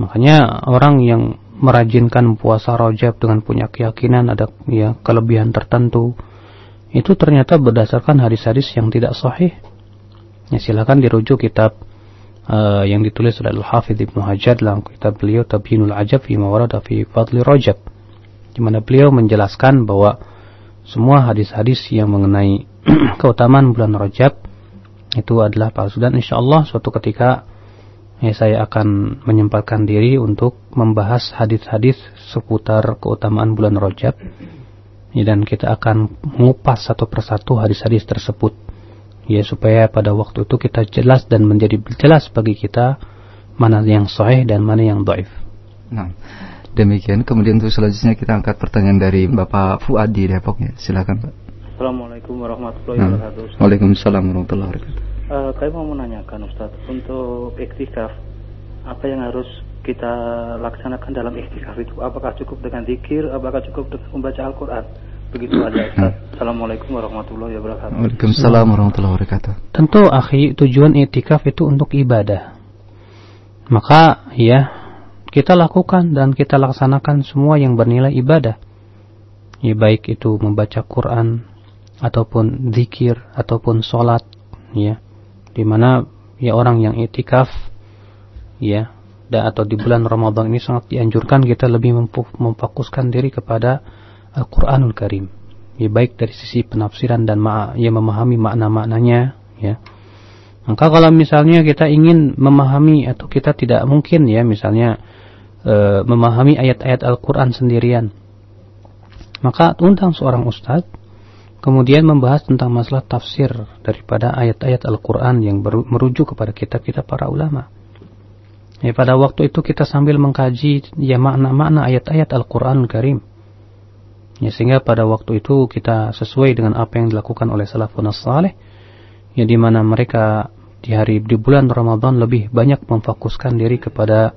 Speaker 1: Makanya orang yang merajinkan puasa Rajab dengan punya keyakinan ada ya kelebihan tertentu itu ternyata berdasarkan hadis-hadis yang tidak sahih. Ya silakan dirujuk kitab uh, yang ditulis oleh Al-Hafidz Ibnu Hajar dalam kitab beliau Tabyinul Ajab fi Mawarada fi Fadli Rajab di mana beliau menjelaskan bahwa semua hadis-hadis yang mengenai keutamaan bulan Rajab itu adalah palsu dan insya Allah suatu ketika ya, saya akan menyempatkan diri untuk membahas hadis-hadis seputar keutamaan bulan Rajab. Ya, dan kita akan mengupas satu persatu hadis-hadis tersebut. Ya supaya pada waktu itu kita jelas dan menjadi jelas bagi kita mana yang sahih dan mana yang dhaif.
Speaker 2: Nah, Demikian. Kemudian untuk selanjutnya kita angkat pertanyaan dari Bapak Fuad di Depok ya. Silakan Pak.
Speaker 4: Assalamualaikum warahmatullahi nah. wabarakatuh.
Speaker 2: Waalaikumsalam warahmatullahi wabarakatuh.
Speaker 4: Uh, kami mau menanyakan Ustaz, untuk iktikaf apa yang harus kita laksanakan dalam iktikaf itu? Apakah cukup dengan zikir? Apakah cukup dengan membaca Al-Quran? Begitu aja Ustaz. Assalamualaikum warahmatullahi wabarakatuh.
Speaker 2: Waalaikumsalam warahmatullahi wabarakatuh.
Speaker 1: Tentu akhi, tujuan iktikaf itu untuk ibadah. Maka ya kita lakukan dan kita laksanakan semua yang bernilai ibadah. Ya, baik itu membaca Quran ataupun zikir ataupun sholat ya. Di mana ya orang yang itikaf ya dan atau di bulan Ramadan ini sangat dianjurkan kita lebih memfokuskan diri kepada Al-Qur'anul Karim. Ya baik dari sisi penafsiran dan ma ya memahami makna-maknanya ya. Maka kalau misalnya kita ingin memahami atau kita tidak mungkin ya misalnya e, memahami ayat-ayat Al-Quran sendirian. Maka undang seorang ustadz, kemudian membahas tentang masalah tafsir daripada ayat-ayat Al-Quran yang merujuk kepada kitab-kitab para ulama. Ya, pada waktu itu kita sambil mengkaji ya makna-makna ayat-ayat Al-Quran Karim. Ya, sehingga pada waktu itu kita sesuai dengan apa yang dilakukan oleh salafun salih, ya di mana mereka di hari di bulan Ramadan lebih banyak memfokuskan diri kepada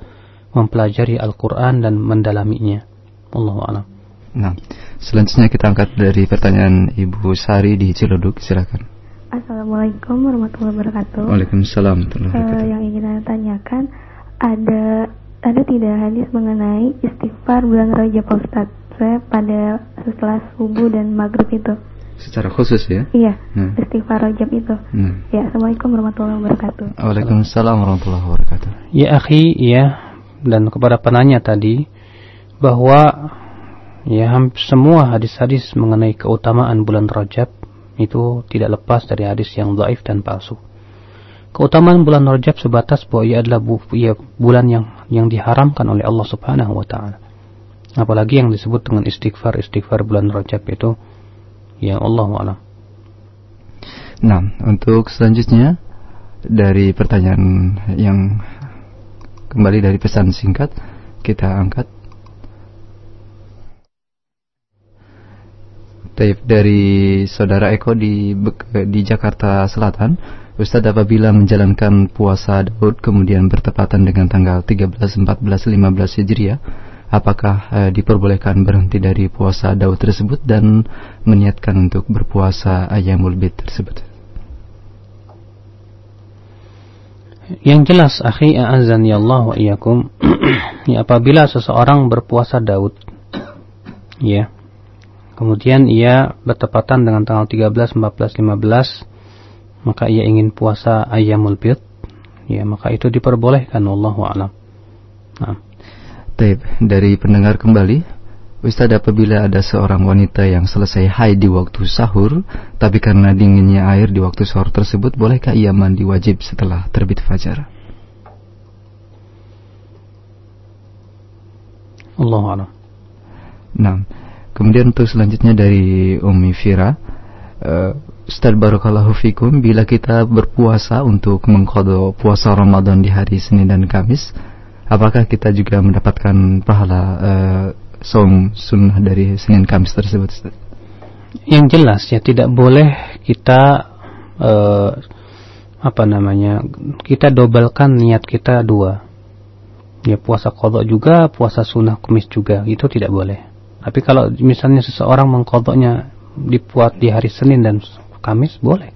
Speaker 1: mempelajari Al-Quran dan mendalaminya. Allah a'lam.
Speaker 2: Nah, selanjutnya kita angkat dari pertanyaan Ibu Sari di Ciloduk, silakan.
Speaker 5: Assalamualaikum warahmatullahi wabarakatuh.
Speaker 2: Waalaikumsalam
Speaker 5: Uh, yang ingin saya tanyakan, ada ada tidak hadis mengenai istighfar bulan Rajab Ustaz? Saya pada setelah subuh dan maghrib itu.
Speaker 2: Secara khusus ya?
Speaker 5: Iya, nah. istighfar Rajab itu. Nah. Ya, Assalamualaikum warahmatullahi wabarakatuh.
Speaker 2: Waalaikumsalam warahmatullahi wabarakatuh.
Speaker 1: Ya akhi, ya dan kepada penanya tadi bahwa ya semua hadis-hadis mengenai keutamaan bulan Rajab itu tidak lepas dari hadis yang dhaif dan palsu. Keutamaan bulan Rajab sebatas bahwa ia adalah bu, ia bulan yang yang diharamkan oleh Allah Subhanahu wa taala. Apalagi yang disebut dengan istighfar istighfar bulan Rajab itu ya Allah alam.
Speaker 2: Nah, untuk selanjutnya dari pertanyaan yang Kembali dari pesan singkat kita angkat. Taib dari saudara Eko di di Jakarta Selatan, Ustadz apabila menjalankan puasa Daud kemudian bertepatan dengan tanggal 13, 14, 15 Hijriah, apakah eh, diperbolehkan berhenti dari puasa Daud tersebut dan meniatkan untuk berpuasa Ayamul Bid tersebut?
Speaker 1: Yang jelas, akhi a'azani Allah wa iyakum, ya, apabila seseorang berpuasa Daud, ya, kemudian ia bertepatan dengan tanggal 13, 14, 15 maka ia ingin puasa ayyamul bid ya maka itu diperbolehkan wallahu a'lam. Nah.
Speaker 2: Taib, dari pendengar kembali Ustaz apabila ada seorang wanita yang selesai haid di waktu sahur tapi karena dinginnya air di waktu sahur tersebut bolehkah ia mandi wajib setelah terbit fajar?
Speaker 1: Allah a'lam.
Speaker 2: Nah, Kemudian untuk selanjutnya dari Umi Fira, uh, Ustaz Barakallahu Fikum, bila kita berpuasa untuk mengkodo puasa Ramadan di hari Senin dan Kamis, apakah kita juga mendapatkan pahala uh, som sunnah dari Senin Kamis tersebut Ustaz?
Speaker 1: Yang jelas ya tidak boleh kita uh, apa namanya kita dobelkan niat kita dua ya puasa kodok juga puasa sunnah kumis juga itu tidak boleh tapi kalau misalnya seseorang mengkodoknya dibuat di hari Senin dan Kamis boleh.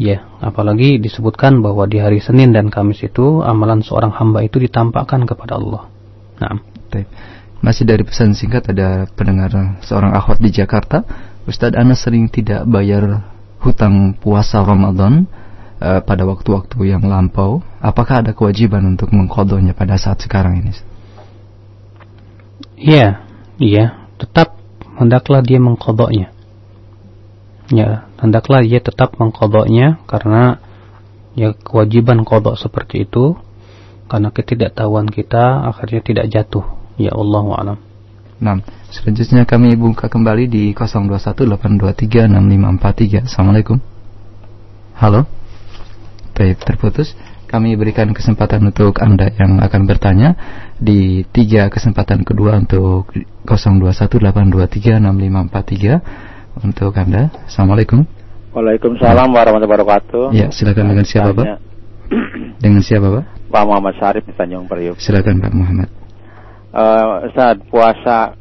Speaker 1: Ya, apalagi disebutkan bahwa di hari Senin dan Kamis itu amalan seorang hamba itu ditampakkan kepada Allah. Nah,
Speaker 2: masih dari pesan singkat ada pendengar seorang akhwat di Jakarta, Ustadz Ana sering tidak bayar hutang puasa Ramadan uh, pada waktu-waktu yang lampau. Apakah ada kewajiban untuk mengkodonya pada saat sekarang ini?
Speaker 1: Iya, Iya, tetap hendaklah dia mengkodoknya. Ya, hendaklah dia tetap mengkodoknya karena ya kewajiban kodok seperti itu karena ketidaktahuan kita akhirnya tidak jatuh. Ya Allah alam.
Speaker 2: Nah, selanjutnya kami buka kembali di 0218236543. Assalamualaikum. Halo. Baik, terputus kami berikan kesempatan untuk Anda yang akan bertanya di tiga kesempatan kedua untuk 0218236543 untuk Anda. Assalamualaikum.
Speaker 6: Waalaikumsalam warahmatullahi wabarakatuh.
Speaker 2: Ya, silakan dengan siapa, Pak? dengan siapa, Pak?
Speaker 6: Pak Muhammad Syarif di Tanjung Priuk.
Speaker 2: Silakan, Pak Muhammad.
Speaker 6: Uh, saat puasa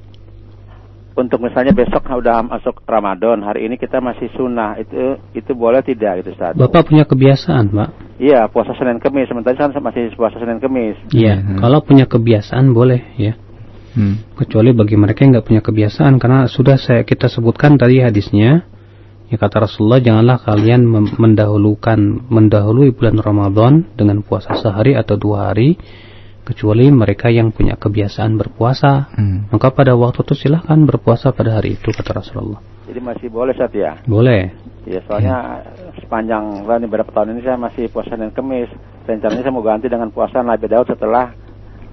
Speaker 6: untuk misalnya besok udah masuk Ramadan, hari ini kita masih sunnah, itu itu boleh tidak itu saat?
Speaker 1: Bapak punya kebiasaan, Pak?
Speaker 6: Iya, puasa Senin Kemis, sementara kan masih puasa Senin Kemis.
Speaker 1: Iya, hmm. kalau punya kebiasaan boleh ya. Hmm. Kecuali bagi mereka yang nggak punya kebiasaan, karena sudah saya kita sebutkan tadi hadisnya, ya kata Rasulullah janganlah kalian mendahulukan mendahului bulan Ramadan dengan puasa sehari atau dua hari kecuali mereka yang punya kebiasaan berpuasa. Hmm. Maka pada waktu itu silahkan berpuasa pada hari itu kata Rasulullah.
Speaker 6: Jadi masih boleh saat ya?
Speaker 1: Boleh.
Speaker 6: Ya soalnya ya. sepanjang ini beberapa tahun ini saya masih puasa dan kemis. Rencananya saya mau ganti dengan puasa Nabi Daud setelah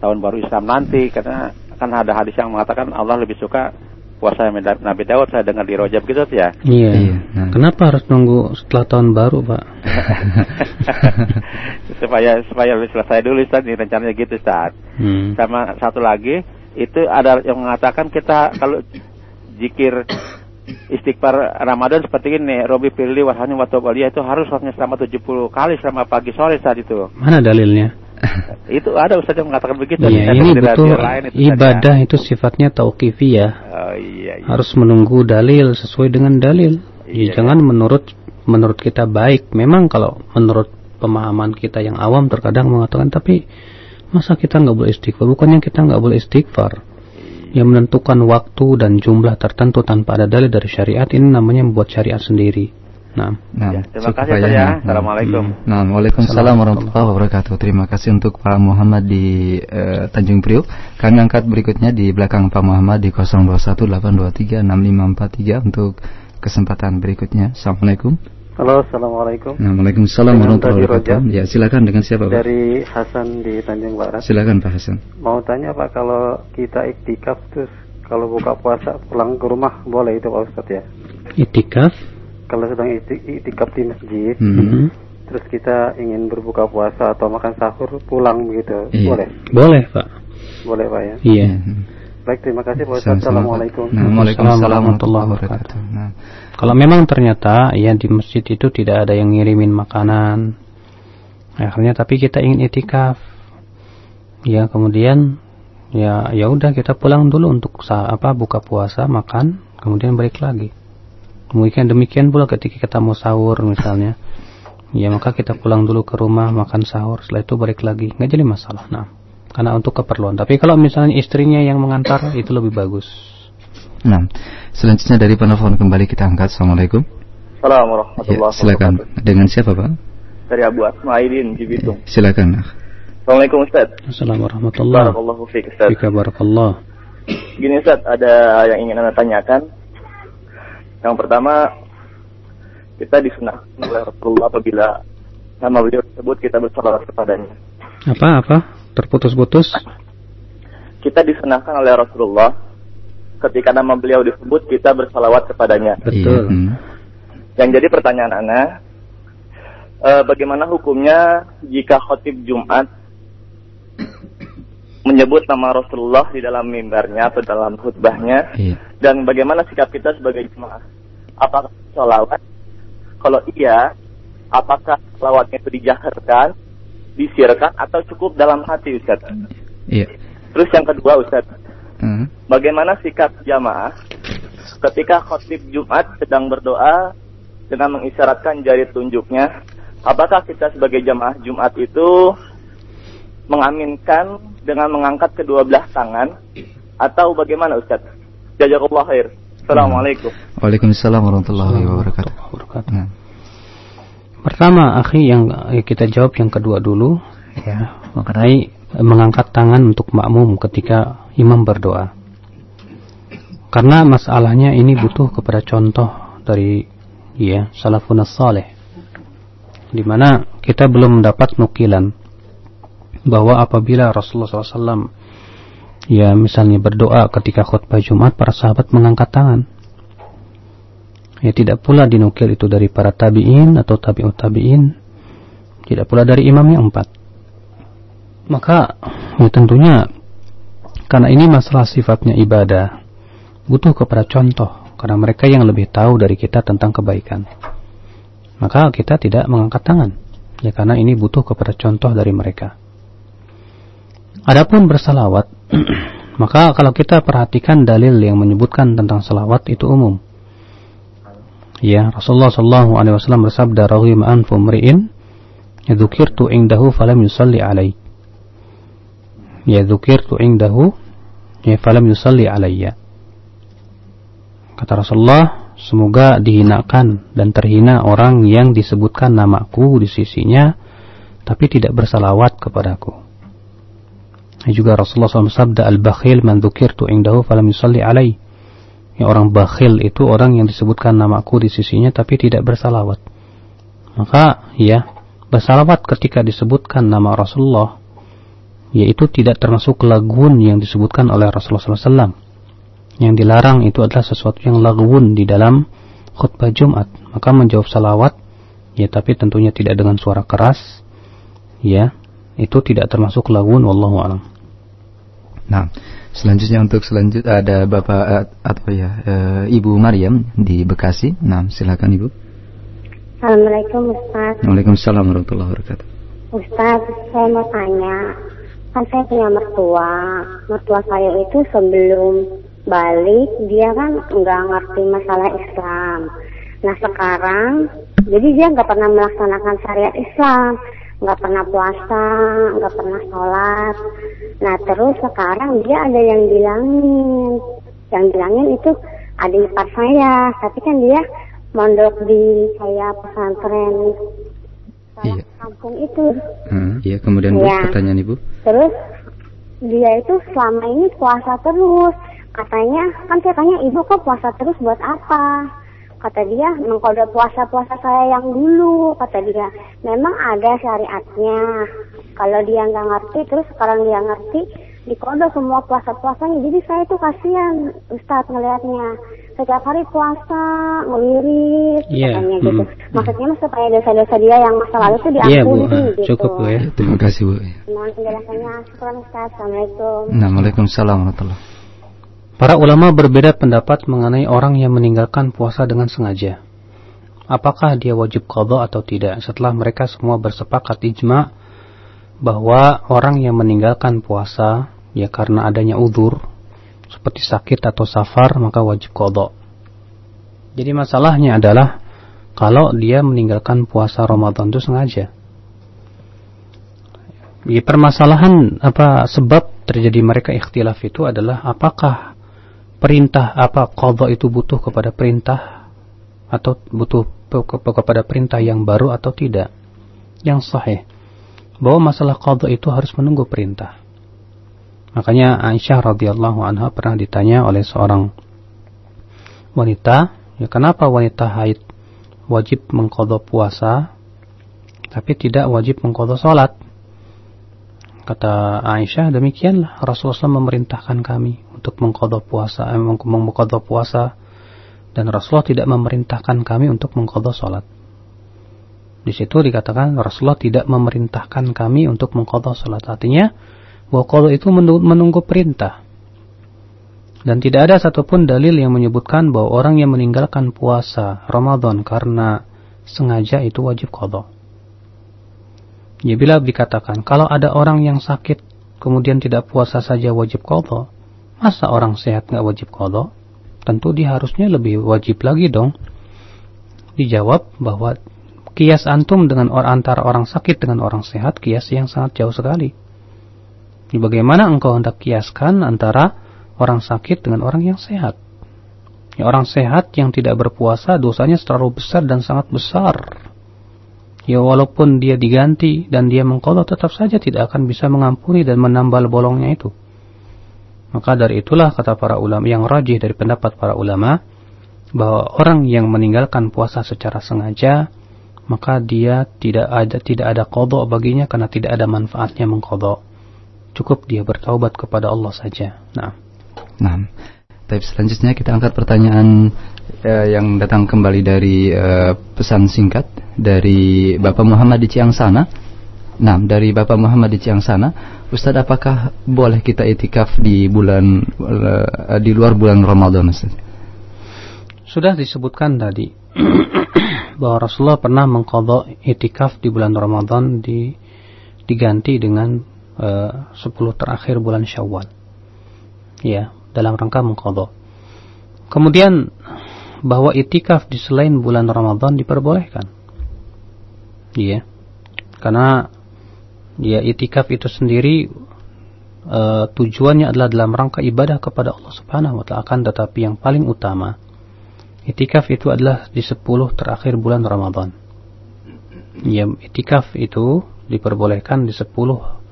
Speaker 6: tahun baru Islam nanti karena kan ada hadis yang mengatakan Allah lebih suka puasa Nabi Daud saya dengar di Rojab gitu ya.
Speaker 1: Iya. iya. Nah. Kenapa harus nunggu setelah tahun baru, Pak?
Speaker 6: supaya supaya selesai dulu Ustaz ini rencananya gitu Ustaz. Hmm. Sama satu lagi itu ada yang mengatakan kita kalau zikir istighfar Ramadan seperti ini Robi Firli Wahani Watobalia itu harus sholatnya selama 70 kali selama pagi sore saat itu.
Speaker 1: Mana dalilnya?
Speaker 6: itu ada Ustaz yang mengatakan begitu.
Speaker 1: Iya, ini betul lain itu ibadah ya. itu sifatnya tauqifiyah. Oh, iya, iya. Harus menunggu dalil sesuai dengan dalil. Ya, iya, ya, jangan iya. menurut menurut kita baik. Memang kalau menurut pemahaman kita yang awam terkadang mengatakan tapi masa kita nggak boleh istighfar? Bukannya kita nggak boleh istighfar. Yang menentukan waktu dan jumlah tertentu tanpa ada dalil dari syariat ini namanya membuat syariat sendiri.
Speaker 6: Nah, nah ya, terima kasih ya. ya. Assalamualaikum.
Speaker 2: Nah, Waalaikumsalam warahmatullahi wabarakatuh. Terima kasih untuk Pak Muhammad di uh, Tanjung Priok. Kami angkat berikutnya di belakang Pak Muhammad di 0218236543 untuk kesempatan berikutnya. Assalamualaikum.
Speaker 7: Halo, assalamualaikum.
Speaker 2: Nah, Waalaikumsalam warahmatullahi wabarakatuh. Ya, silakan dengan siapa Pak?
Speaker 7: Dari Hasan di Tanjung Barat.
Speaker 2: Silakan Pak Hasan.
Speaker 7: Mau tanya Pak, kalau kita iktikaf terus kalau buka puasa pulang ke rumah boleh itu Pak Ustadz ya?
Speaker 1: Iktikaf?
Speaker 7: Kalau sedang itikaf di masjid hmm. terus kita ingin berbuka puasa atau makan sahur pulang begitu iya. boleh
Speaker 1: boleh pak
Speaker 7: boleh pak ya
Speaker 1: iya hmm.
Speaker 7: Baik, terima kasih Pak. Assalamualaikum.
Speaker 1: Nah, Waalaikumsalam warahmatullahi wabarakatuh. Nah, kalau memang ternyata ya di masjid itu tidak ada yang ngirimin makanan, akhirnya tapi kita ingin itikaf, ya kemudian ya ya udah kita pulang dulu untuk apa buka puasa makan, kemudian balik lagi. Mungkin demikian pula ketika kita mau sahur misalnya, ya maka kita pulang dulu ke rumah makan sahur, setelah itu balik lagi, nggak jadi masalah. Nah karena untuk keperluan. Tapi kalau misalnya istrinya yang mengantar itu lebih bagus.
Speaker 2: Nah, selanjutnya dari penelpon kembali kita angkat. Assalamualaikum.
Speaker 8: Assalamualaikum warahmatullahi
Speaker 2: ya, silakan. Dengan siapa Pak?
Speaker 8: Dari Abu Asma'idin di Bitung.
Speaker 2: Ya, silakan.
Speaker 8: Assalamualaikum Ustaz.
Speaker 1: Assalamualaikum warahmatullahi
Speaker 8: Barakallahu fiik Ustaz.
Speaker 1: Fika barakallah.
Speaker 8: Gini Ustaz, ada yang ingin Anda tanyakan. Yang pertama, kita disunahkan oleh Rasulullah apabila nama beliau tersebut kita bersalawat kepadanya.
Speaker 1: Apa apa? terputus-putus?
Speaker 8: Kita disenangkan oleh Rasulullah ketika nama beliau disebut kita bersalawat kepadanya.
Speaker 1: Betul. Hmm.
Speaker 8: Yang jadi pertanyaan Ana, e, bagaimana hukumnya jika khotib Jumat menyebut nama Rasulullah di dalam mimbarnya atau dalam khutbahnya, iya. dan bagaimana sikap kita sebagai jemaah? Apakah salawat? Kalau iya, apakah salawatnya itu dijaharkan disirkan atau cukup dalam hati Ustaz?
Speaker 2: Iya.
Speaker 8: Terus yang kedua Ustaz, hmm. bagaimana sikap jamaah ketika khotib Jumat sedang berdoa dengan mengisyaratkan jari tunjuknya? Apakah kita sebagai jamaah Jumat itu mengaminkan dengan mengangkat kedua belah tangan atau bagaimana Ustaz? Jazakallah khair. Assalamualaikum.
Speaker 2: Waalaikumsalam warahmatullahi wabarakatuh. Nah.
Speaker 1: Pertama, akhi yang kita jawab yang kedua dulu ya, mengenai mengangkat tangan untuk makmum ketika imam berdoa. Karena masalahnya ini butuh kepada contoh dari ya salafun saleh di mana kita belum mendapat nukilan bahwa apabila Rasulullah SAW ya misalnya berdoa ketika khutbah Jumat para sahabat mengangkat tangan Ya tidak pula dinukil itu dari para tabi'in atau tabi'ut tabi'in. Tidak pula dari imam yang empat. Maka ya tentunya karena ini masalah sifatnya ibadah butuh kepada contoh karena mereka yang lebih tahu dari kita tentang kebaikan. Maka kita tidak mengangkat tangan ya karena ini butuh kepada contoh dari mereka. Adapun bersalawat maka kalau kita perhatikan dalil yang menyebutkan tentang salawat itu umum. Ya, Rasulullah sallallahu alaihi wasallam bersabda, "Raghim anfu mri'in dzukirtu indahu falam yusalli alai." Ya, dzukirtu indahu ya falam yusalli alayya. Kata Rasulullah, semoga dihinakan dan terhina orang yang disebutkan namaku di sisinya tapi tidak bersalawat kepadaku. Juga Rasulullah SAW sabda al-bakhil man dzukirtu indahu falam yusalli alaihi Ya, orang bakhil itu orang yang disebutkan namaku di sisinya tapi tidak bersalawat. Maka ya bersalawat ketika disebutkan nama Rasulullah yaitu tidak termasuk lagun yang disebutkan oleh Rasulullah SAW. Yang dilarang itu adalah sesuatu yang lagun di dalam khutbah Jumat. Maka menjawab salawat ya tapi tentunya tidak dengan suara keras ya itu tidak termasuk lagun wallahu alam.
Speaker 2: Nah, Selanjutnya untuk selanjut ada Bapak uh, atau ya uh, Ibu Maryam di Bekasi. Nah, silakan Ibu.
Speaker 9: Assalamualaikum Ustaz.
Speaker 2: Waalaikumsalam warahmatullahi wabarakatuh.
Speaker 9: Ustaz, saya mau tanya. Kan saya punya mertua. Mertua saya itu sebelum balik dia kan nggak ngerti masalah Islam. Nah sekarang jadi dia nggak pernah melaksanakan syariat Islam nggak pernah puasa, nggak pernah sholat. Nah terus sekarang dia ada yang bilangin, yang bilangin itu ada ipar saya, tapi kan dia mondok di kayak pesantren
Speaker 2: iya.
Speaker 9: kampung itu.
Speaker 2: Hmm, iya, kemudian bu, ya. pertanyaan ibu.
Speaker 9: Terus dia itu selama ini puasa terus. Katanya, kan saya tanya ibu kok puasa terus buat apa? kata dia mengkode puasa-puasa saya yang dulu kata dia memang ada syariatnya kalau dia nggak ngerti terus sekarang dia ngerti dikode semua puasa-puasanya jadi saya tuh kasihan Ustadz ngelihatnya setiap hari puasa ngelirik
Speaker 1: yeah. katanya
Speaker 9: gitu hmm. maksudnya mas supaya dosa-dosa dia yang masa lalu tuh diampuni yeah, bu. gitu
Speaker 1: cukup bu ya
Speaker 2: terima kasih bu
Speaker 9: mohon penjelasannya syukur Ustadz Assalamualaikum
Speaker 2: nah, Waalaikumsalam warahmatullahi
Speaker 1: Para ulama berbeda pendapat mengenai orang yang meninggalkan puasa dengan sengaja. Apakah dia wajib qadha atau tidak? Setelah mereka semua bersepakat ijma bahwa orang yang meninggalkan puasa ya karena adanya udur seperti sakit atau safar maka wajib qadha. Jadi masalahnya adalah kalau dia meninggalkan puasa Ramadan itu sengaja. Ya, permasalahan apa sebab terjadi mereka ikhtilaf itu adalah apakah perintah apa qadha itu butuh kepada perintah atau butuh kepada perintah yang baru atau tidak yang sahih bahwa masalah qadha itu harus menunggu perintah makanya Aisyah radhiyallahu anha pernah ditanya oleh seorang wanita ya kenapa wanita haid wajib mengqadha puasa tapi tidak wajib mengqadha salat Kata Aisyah, demikianlah Rasulullah memerintahkan kami untuk mengkodok puasa, eh, mengkodok puasa, dan Rasulullah tidak memerintahkan kami untuk mengkodok sholat. Di situ dikatakan Rasulullah tidak memerintahkan kami untuk mengkodok sholat. Artinya, bahwa itu menunggu perintah. Dan tidak ada satupun dalil yang menyebutkan bahwa orang yang meninggalkan puasa Ramadan karena sengaja itu wajib kodok. Ya bila dikatakan kalau ada orang yang sakit kemudian tidak puasa saja wajib qadha, masa orang sehat nggak wajib qadha? Tentu dia harusnya lebih wajib lagi dong. Dijawab bahwa kias antum dengan orang antara orang sakit dengan orang sehat kias yang sangat jauh sekali. Bagaimana engkau hendak kiaskan antara orang sakit dengan orang yang sehat? Ya, orang sehat yang tidak berpuasa dosanya terlalu besar dan sangat besar ya walaupun dia diganti dan dia mengkolot tetap saja tidak akan bisa mengampuni dan menambal bolongnya itu. Maka dari itulah kata para ulama yang rajih dari pendapat para ulama bahwa orang yang meninggalkan puasa secara sengaja maka dia tidak ada tidak ada kodok baginya karena tidak ada manfaatnya mengkodok. Cukup dia bertaubat kepada Allah saja. Nah.
Speaker 2: Nah. Tapi selanjutnya kita angkat pertanyaan uh, yang datang kembali dari uh, pesan singkat dari Bapak Muhammad di Ciangsana. Nah, dari Bapak Muhammad di Ciangsana, Ustadz apakah boleh kita itikaf di bulan uh, di luar bulan Ramadan Ustaz?
Speaker 1: Sudah disebutkan tadi bahwa Rasulullah pernah mengkodok itikaf di bulan Ramadan di diganti dengan uh, 10 terakhir bulan Syawal. Ya, dalam rangka mengkodok. Kemudian bahwa itikaf di selain bulan Ramadan diperbolehkan. Iya. Karena ya itikaf itu sendiri e, tujuannya adalah dalam rangka ibadah kepada Allah Subhanahu wa taala akan tetapi yang paling utama itikaf itu adalah di 10 terakhir bulan Ramadan. Ya, itikaf itu diperbolehkan di 10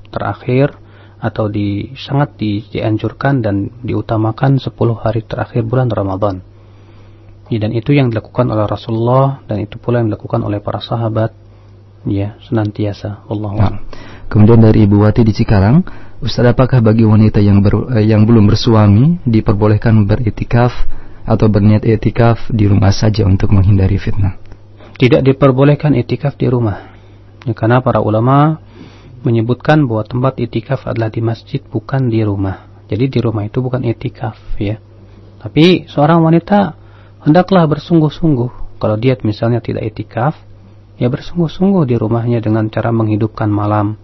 Speaker 1: terakhir atau di sangat di, dianjurkan dan diutamakan 10 hari terakhir bulan Ramadan. Ya, dan itu yang dilakukan oleh Rasulullah dan itu pula yang dilakukan oleh para sahabat ya senantiasa Allah. Nah,
Speaker 2: kemudian dari Ibu Wati di Cikarang, Ustaz apakah bagi wanita yang ber, eh, yang belum bersuami diperbolehkan beritikaf atau berniat itikaf di rumah saja untuk menghindari fitnah?
Speaker 1: Tidak diperbolehkan itikaf di rumah. Ya, karena para ulama menyebutkan bahwa tempat itikaf adalah di masjid bukan di rumah. Jadi di rumah itu bukan itikaf ya. Tapi seorang wanita hendaklah bersungguh-sungguh kalau dia misalnya tidak itikaf ya bersungguh-sungguh di rumahnya dengan cara menghidupkan malam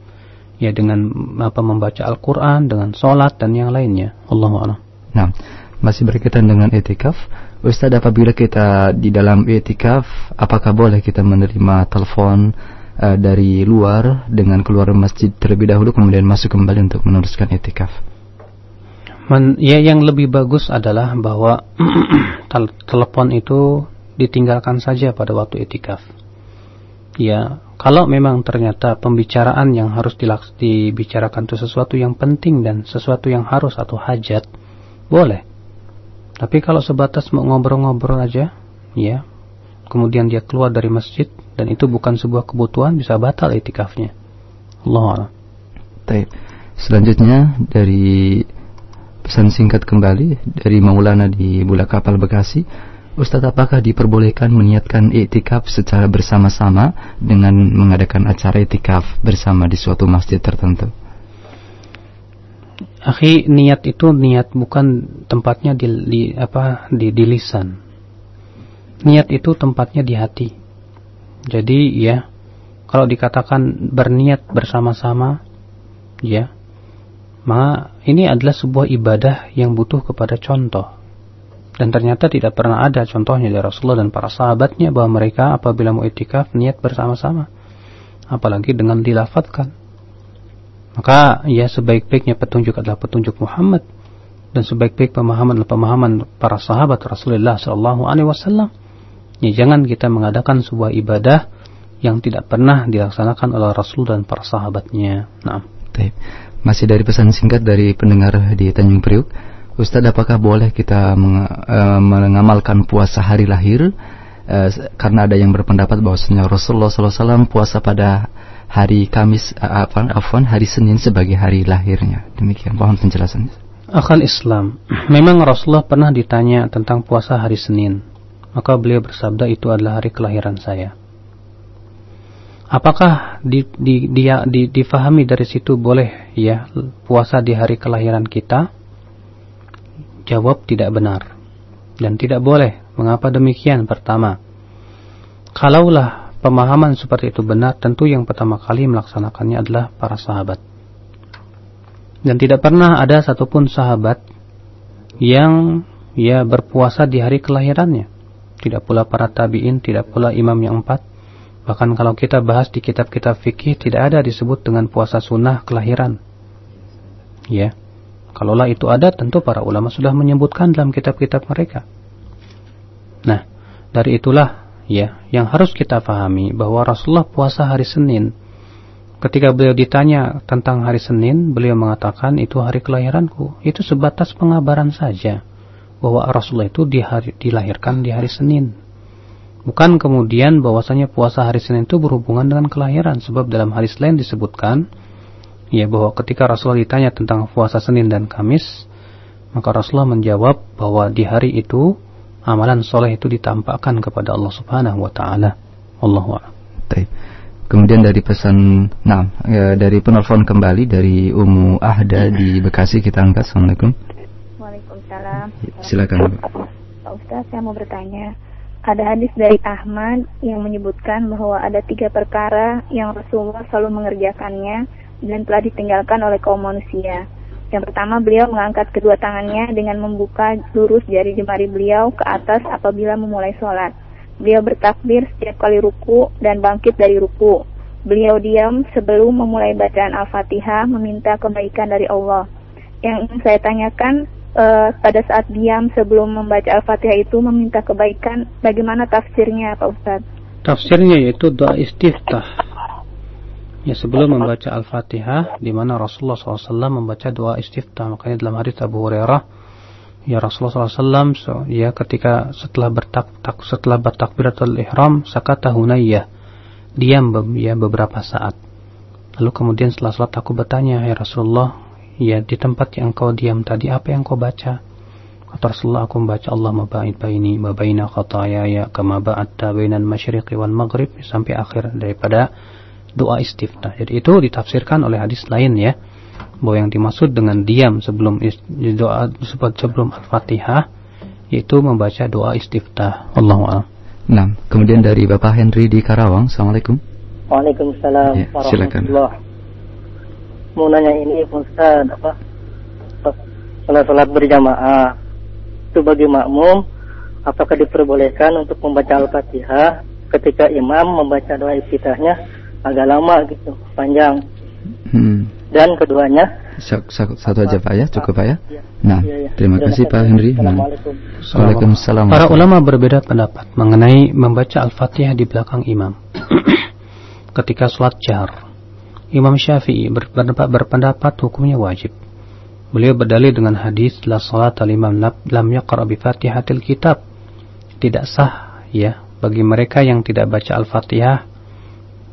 Speaker 1: ya dengan apa membaca Al-Qur'an dengan sholat dan yang lainnya. Allahu
Speaker 2: Nah, masih berkaitan dengan itikaf, Ustaz apabila kita di dalam itikaf, apakah boleh kita menerima telepon uh, dari luar dengan keluar masjid terlebih dahulu kemudian masuk kembali untuk meneruskan etikaf.
Speaker 1: Men, ya yang lebih bagus adalah bahwa telepon itu ditinggalkan saja pada waktu etikaf. Ya, kalau memang ternyata pembicaraan yang harus dibicarakan itu sesuatu yang penting dan sesuatu yang harus atau hajat, boleh. Tapi kalau sebatas mau ngobrol-ngobrol aja, ya, kemudian dia keluar dari masjid dan itu bukan sebuah kebutuhan bisa batal itikafnya. Allah
Speaker 2: Baik. Selanjutnya dari pesan singkat kembali dari Maulana di Bulak Kapal Bekasi. Ustadz apakah diperbolehkan meniatkan itikaf secara bersama-sama dengan mengadakan acara itikaf bersama di suatu masjid tertentu?
Speaker 1: Akhi, niat itu niat bukan tempatnya di, di apa di, di lisan. Niat itu tempatnya di hati. Jadi ya, kalau dikatakan berniat bersama-sama, ya, maka ini adalah sebuah ibadah yang butuh kepada contoh. Dan ternyata tidak pernah ada contohnya dari Rasulullah dan para sahabatnya bahwa mereka apabila mau itikaf niat bersama-sama. Apalagi dengan dilafatkan. Maka ya sebaik-baiknya petunjuk adalah petunjuk Muhammad dan sebaik-baik pemahaman adalah pemahaman para sahabat Rasulullah Shallallahu Alaihi Wasallam. Ya jangan kita mengadakan sebuah ibadah yang tidak pernah dilaksanakan oleh Rasul dan para sahabatnya. Nah.
Speaker 2: Masih dari pesan singkat dari pendengar di Tanjung Priuk. Ustadz, apakah boleh kita meng, uh, mengamalkan puasa hari lahir? Uh, karena ada yang berpendapat bahwasanya Rasulullah SAW puasa pada hari Kamis, uh, afwan, hari Senin sebagai hari lahirnya. Demikian, mohon penjelasannya.
Speaker 1: Akal Islam, memang Rasulullah pernah ditanya tentang puasa hari Senin. Maka beliau bersabda itu adalah hari kelahiran saya. Apakah di, di, dia di, difahami dari situ boleh ya puasa di hari kelahiran kita? Jawab tidak benar dan tidak boleh. Mengapa demikian? Pertama, kalaulah pemahaman seperti itu benar, tentu yang pertama kali melaksanakannya adalah para sahabat. Dan tidak pernah ada satupun sahabat yang ya berpuasa di hari kelahirannya. Tidak pula para tabiin, tidak pula imam yang empat, Bahkan kalau kita bahas di kitab-kitab fikih tidak ada disebut dengan puasa sunnah kelahiran. Ya. Kalaulah itu ada tentu para ulama sudah menyebutkan dalam kitab-kitab mereka. Nah, dari itulah ya yang harus kita pahami bahwa Rasulullah puasa hari Senin. Ketika beliau ditanya tentang hari Senin, beliau mengatakan itu hari kelahiranku. Itu sebatas pengabaran saja bahwa Rasulullah itu di hari, dilahirkan di hari Senin. Bukan kemudian bahwasanya puasa hari Senin itu berhubungan dengan kelahiran sebab dalam hadis lain disebutkan ya bahwa ketika Rasulullah ditanya tentang puasa Senin dan Kamis maka Rasulullah menjawab bahwa di hari itu amalan soleh itu ditampakkan kepada Allah Subhanahu wa taala. Allahu
Speaker 2: Kemudian dari pesan, nah ya, dari penelpon kembali dari Umu Ahda di Bekasi kita angkat. Assalamualaikum.
Speaker 10: Waalaikumsalam.
Speaker 2: Silakan.
Speaker 10: Pak Ustaz, saya mau bertanya ada hadis dari Ahmad yang menyebutkan bahwa ada tiga perkara yang Rasulullah selalu mengerjakannya dan telah ditinggalkan oleh kaum manusia. Yang pertama, beliau mengangkat kedua tangannya dengan membuka lurus jari jemari beliau ke atas apabila memulai sholat. Beliau bertakbir setiap kali ruku dan bangkit dari ruku. Beliau diam sebelum memulai bacaan Al-Fatihah meminta kebaikan dari Allah. Yang ingin saya tanyakan, uh, pada saat diam sebelum membaca Al-Fatihah itu meminta kebaikan, bagaimana tafsirnya Pak Ustaz?
Speaker 1: Tafsirnya yaitu doa istiftah. Ya sebelum membaca Al-Fatihah di mana Rasulullah SAW membaca doa istiftah. Makanya dalam hadis Abu Hurairah ya Rasulullah SAW so, ya ketika setelah bertak tak, setelah bertakbiratul ihram sakata hunayya diam ya beberapa saat. Lalu kemudian setelah salat aku bertanya, "Ya Rasulullah, ya di tempat yang kau diam tadi apa yang kau baca kata Rasulullah aku membaca Allah mabait baini wa baina ya kama ba'atta bainal masyriqi wal maghrib sampai akhir daripada doa istiftah. Jadi itu ditafsirkan oleh hadis lain ya bahwa yang dimaksud dengan diam sebelum doa sebelum Al-Fatihah yaitu membaca doa istiftah. Allahu a'lam.
Speaker 2: Nah, kemudian dari Bapak Henry di Karawang. Assalamualaikum.
Speaker 11: Waalaikumsalam ya,
Speaker 2: silakan
Speaker 11: mau nanya ini Ustaz apa salat salat berjamaah itu bagi makmum apakah diperbolehkan untuk membaca al-fatihah ketika imam membaca doa iftitahnya agak lama gitu panjang hmm. dan keduanya
Speaker 2: satu aja Pak ya cukup Pak ya iya. nah ya, ya. terima kasih Pak Henry
Speaker 1: Waalaikumsalam para ulama berbeda pendapat mengenai membaca al-fatihah di belakang imam ketika sholat jahar Imam Syafi'i berpendapat, berpendapat hukumnya wajib. Beliau berdalil dengan hadis la salat al-imam lam yaqra bi Fatihatil kitab. Tidak sah ya bagi mereka yang tidak baca Al-Fatihah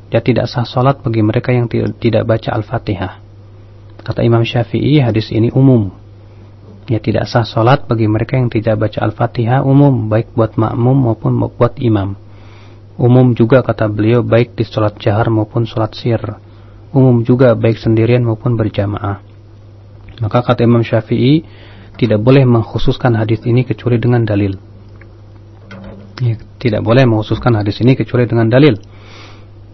Speaker 1: ya tidak sah salat bagi mereka yang tidak baca Al-Fatihah. Kata Imam Syafi'i hadis ini umum. Ya tidak sah salat bagi mereka yang tidak baca Al-Fatihah umum baik buat makmum maupun buat imam. Umum juga kata beliau baik di salat jahar maupun salat sir umum juga baik sendirian maupun berjamaah. Maka kata Imam Syafi'i tidak boleh mengkhususkan hadis ini kecuali dengan dalil. Ya, tidak boleh mengkhususkan hadis ini kecuali dengan dalil.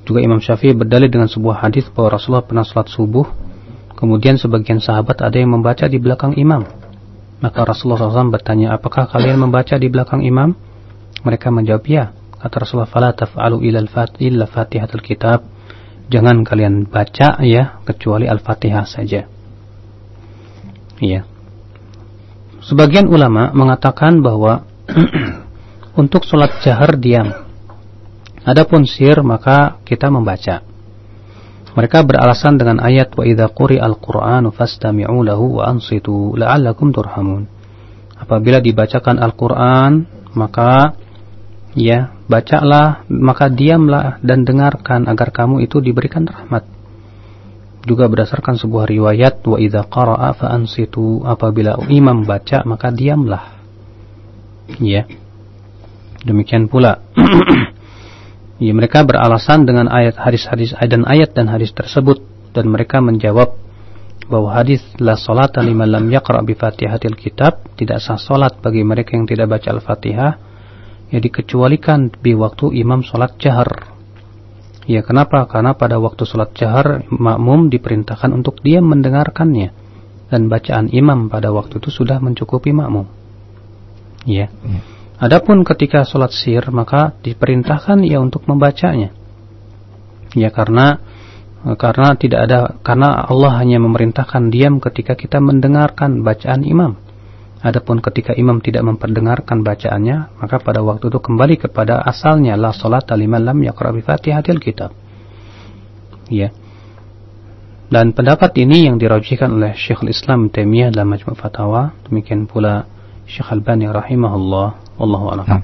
Speaker 1: Juga Imam Syafi'i berdalil dengan sebuah hadis bahwa Rasulullah pernah sholat subuh, kemudian sebagian sahabat ada yang membaca di belakang imam. Maka Rasulullah SAW bertanya, apakah kalian membaca di belakang imam? Mereka menjawab, ya. Kata Rasulullah, fala taf'alu illa al fatihatul kitab. Jangan kalian baca ya, kecuali al-fatihah saja. Iya. Sebagian ulama mengatakan bahwa untuk sholat jahar diam. Adapun sir maka kita membaca. Mereka beralasan dengan ayat wa idza al Qur'anu fastami'u lahu wa ansitu la'allakum turhamun. Apabila dibacakan Al-Qur'an, maka ya, bacalah, maka diamlah dan dengarkan agar kamu itu diberikan rahmat. Juga berdasarkan sebuah riwayat wa idza qara'a fa ansitu apabila imam baca maka diamlah. Ya. Demikian pula ya, mereka beralasan dengan ayat hadis-hadis dan ayat dan hadis tersebut. Dan mereka menjawab bahwa hadis la salata liman lam yaqra bi fatihatil kitab tidak sah salat bagi mereka yang tidak baca al-fatihah ya dikecualikan di waktu imam salat jahar. Ya kenapa? Karena pada waktu salat jahar makmum diperintahkan untuk dia mendengarkannya. Dan bacaan imam pada waktu itu sudah mencukupi makmum. Ya. Adapun ketika sholat sir maka diperintahkan ia untuk membacanya. Ya karena karena tidak ada karena Allah hanya memerintahkan diam ketika kita mendengarkan bacaan imam. Adapun ketika imam tidak memperdengarkan bacaannya, maka pada waktu itu kembali kepada asalnya la salat liman lam yaqra bi Fatihatil kitab. Ya. Dan pendapat ini yang dirajihkan oleh Syekhul Islam Taimiyah dalam Majmu' Fatawa, demikian pula Syekh Albani rahimahullah Wallahu a'lam. Nah,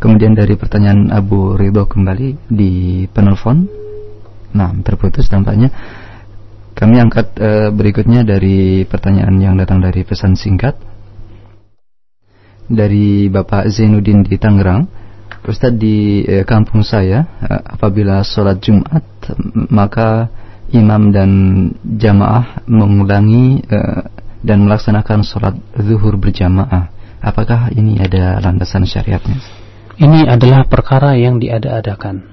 Speaker 2: kemudian dari pertanyaan Abu Ridho kembali di penelpon. Nah, terputus tampaknya. Kami angkat e, berikutnya dari pertanyaan yang datang dari pesan singkat dari Bapak Zainuddin di Tangerang. Ustaz di e, kampung saya e, apabila sholat Jumat maka imam dan jamaah mengulangi e, dan melaksanakan sholat zuhur berjamaah Apakah ini ada landasan syariatnya?
Speaker 1: Ini adalah perkara yang diada-adakan.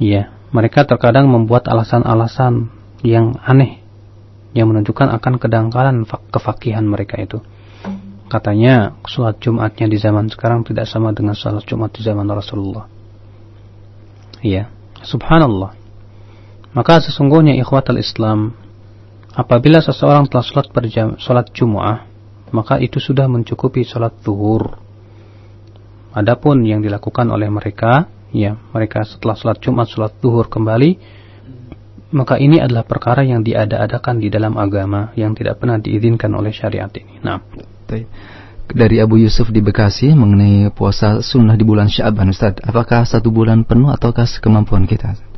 Speaker 1: Ya, mereka terkadang membuat alasan-alasan yang aneh yang menunjukkan akan kedangkalan kefakihan mereka itu. Katanya sholat Jumatnya di zaman sekarang tidak sama dengan sholat Jumat di zaman Rasulullah. Iya, subhanallah. Maka sesungguhnya ikhwatal Islam, apabila seseorang telah sholat, sholat Jum'ah, maka itu sudah mencukupi sholat zuhur. Adapun yang dilakukan oleh mereka, ya mereka setelah sholat Jumat sholat zuhur kembali, maka ini adalah perkara yang diada-adakan di dalam agama yang tidak pernah diizinkan oleh syariat ini. Nah,
Speaker 2: dari Abu Yusuf di Bekasi mengenai puasa sunnah di bulan Syaban, Ustaz. Apakah satu bulan penuh ataukah kemampuan kita?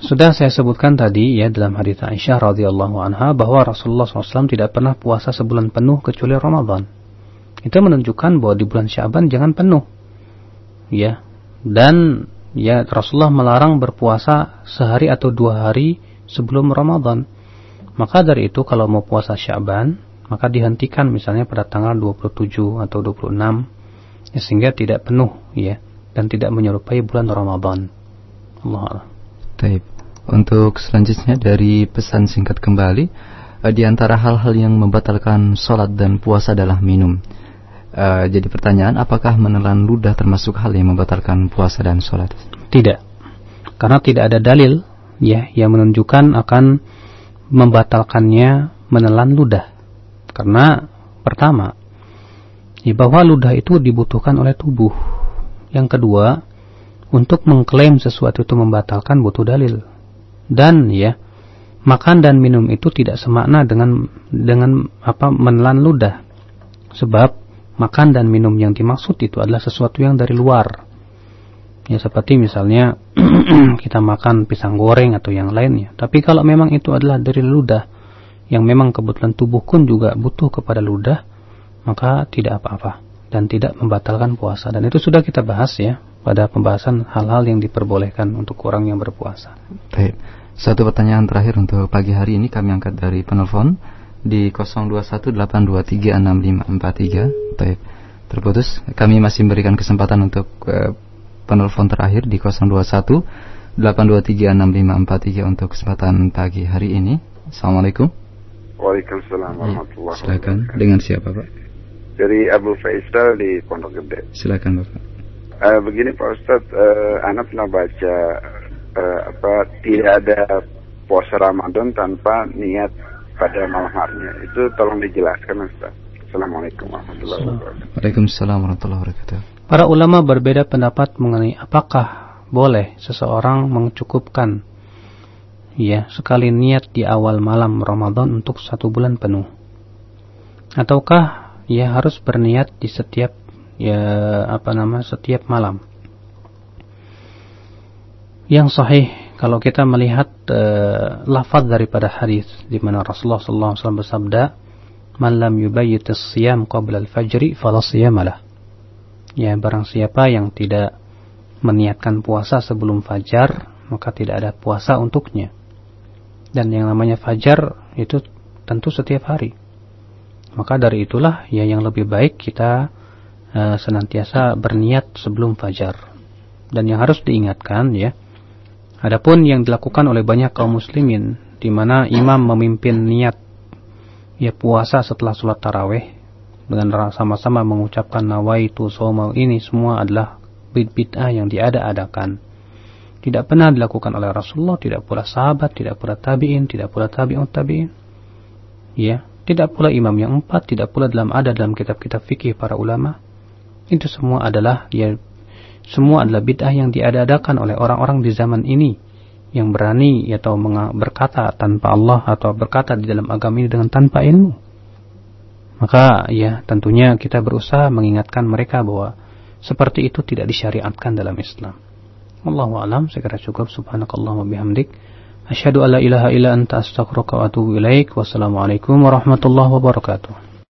Speaker 1: Sudah saya sebutkan tadi ya dalam hadits Aisyah radhiyallahu anha bahwa Rasulullah SAW tidak pernah puasa sebulan penuh kecuali Ramadan. Itu menunjukkan bahwa di bulan Syaban jangan penuh. Ya. Dan ya Rasulullah melarang berpuasa sehari atau dua hari sebelum Ramadan. Maka dari itu kalau mau puasa Syaban, maka dihentikan misalnya pada tanggal 27 atau 26 ya, sehingga tidak penuh ya dan tidak menyerupai bulan Ramadan. Allah Allah.
Speaker 2: Taib. Untuk selanjutnya dari pesan singkat kembali, uh, di antara hal-hal yang membatalkan sholat dan puasa adalah minum. Uh, jadi pertanyaan, apakah menelan ludah termasuk hal yang membatalkan puasa dan sholat?
Speaker 1: Tidak, karena tidak ada dalil ya yang menunjukkan akan membatalkannya menelan ludah. Karena pertama, ya bahwa ludah itu dibutuhkan oleh tubuh. Yang kedua, untuk mengklaim sesuatu itu membatalkan butuh dalil. Dan ya, makan dan minum itu tidak semakna dengan dengan apa menelan ludah. Sebab makan dan minum yang dimaksud itu adalah sesuatu yang dari luar. Ya seperti misalnya kita makan pisang goreng atau yang lainnya. Tapi kalau memang itu adalah dari ludah yang memang kebetulan tubuh pun juga butuh kepada ludah, maka tidak apa-apa dan tidak membatalkan puasa. Dan itu sudah kita bahas ya pada pembahasan hal-hal yang diperbolehkan untuk orang yang berpuasa.
Speaker 2: Baik. Satu pertanyaan terakhir untuk pagi hari ini kami angkat dari penelpon di 0218236543. Baik. Terputus. Kami masih memberikan kesempatan untuk uh, penelpon terakhir di 021 8236543 untuk kesempatan pagi hari ini. Assalamualaikum.
Speaker 12: Waalaikumsalam iya. warahmatullahi
Speaker 2: wabarakatuh. Silakan. Dengan siapa, Pak?
Speaker 12: Dari Abu Faisal di Pondok Gede.
Speaker 2: Silakan, Bapak.
Speaker 12: Uh, begini Pak Ustadz, uh, anak pernah baca uh, apa tidak ada puasa Ramadan tanpa niat pada malam harinya. Itu tolong dijelaskan Ustaz. Assalamualaikum warahmatullahi wabarakatuh.
Speaker 2: Waalaikumsalam warahmatullahi wabarakatuh.
Speaker 1: Para ulama berbeda pendapat mengenai apakah boleh seseorang mencukupkan ya sekali niat di awal malam Ramadan untuk satu bulan penuh. Ataukah ia harus berniat di setiap ya apa nama setiap malam. Yang sahih kalau kita melihat uh, lafaz daripada hadis di mana Rasulullah SAW bersabda, "Man lam yubayyit as-siyam qabla al-fajri fala siyamalah." Ya, barang siapa yang tidak meniatkan puasa sebelum fajar, maka tidak ada puasa untuknya. Dan yang namanya fajar itu tentu setiap hari. Maka dari itulah ya yang lebih baik kita uh, senantiasa berniat sebelum fajar. Dan yang harus diingatkan ya, Adapun yang dilakukan oleh banyak kaum muslimin di mana imam memimpin niat ya puasa setelah sholat taraweh dengan sama-sama mengucapkan nawaitu somal ini semua adalah bid'ah yang diada-adakan. Tidak pernah dilakukan oleh Rasulullah, tidak pula sahabat, tidak pula tabi'in, tidak pula tabi'un tabi'in. Ya, tidak pula imam yang empat, tidak pula dalam ada dalam kitab-kitab fikih para ulama. Itu semua adalah ya semua adalah bid'ah yang diadakan oleh orang-orang di zaman ini yang berani atau berkata tanpa Allah atau berkata di dalam agama ini dengan tanpa ilmu. Maka ya tentunya kita berusaha mengingatkan mereka bahwa seperti itu tidak disyariatkan dalam Islam. Allahu alam. Segera cukup. Subhanakallah wa bihamdik. Asyhadu alla ilaha illa anta astaghfiruka wa atubu ilaik. Wassalamualaikum warahmatullahi wabarakatuh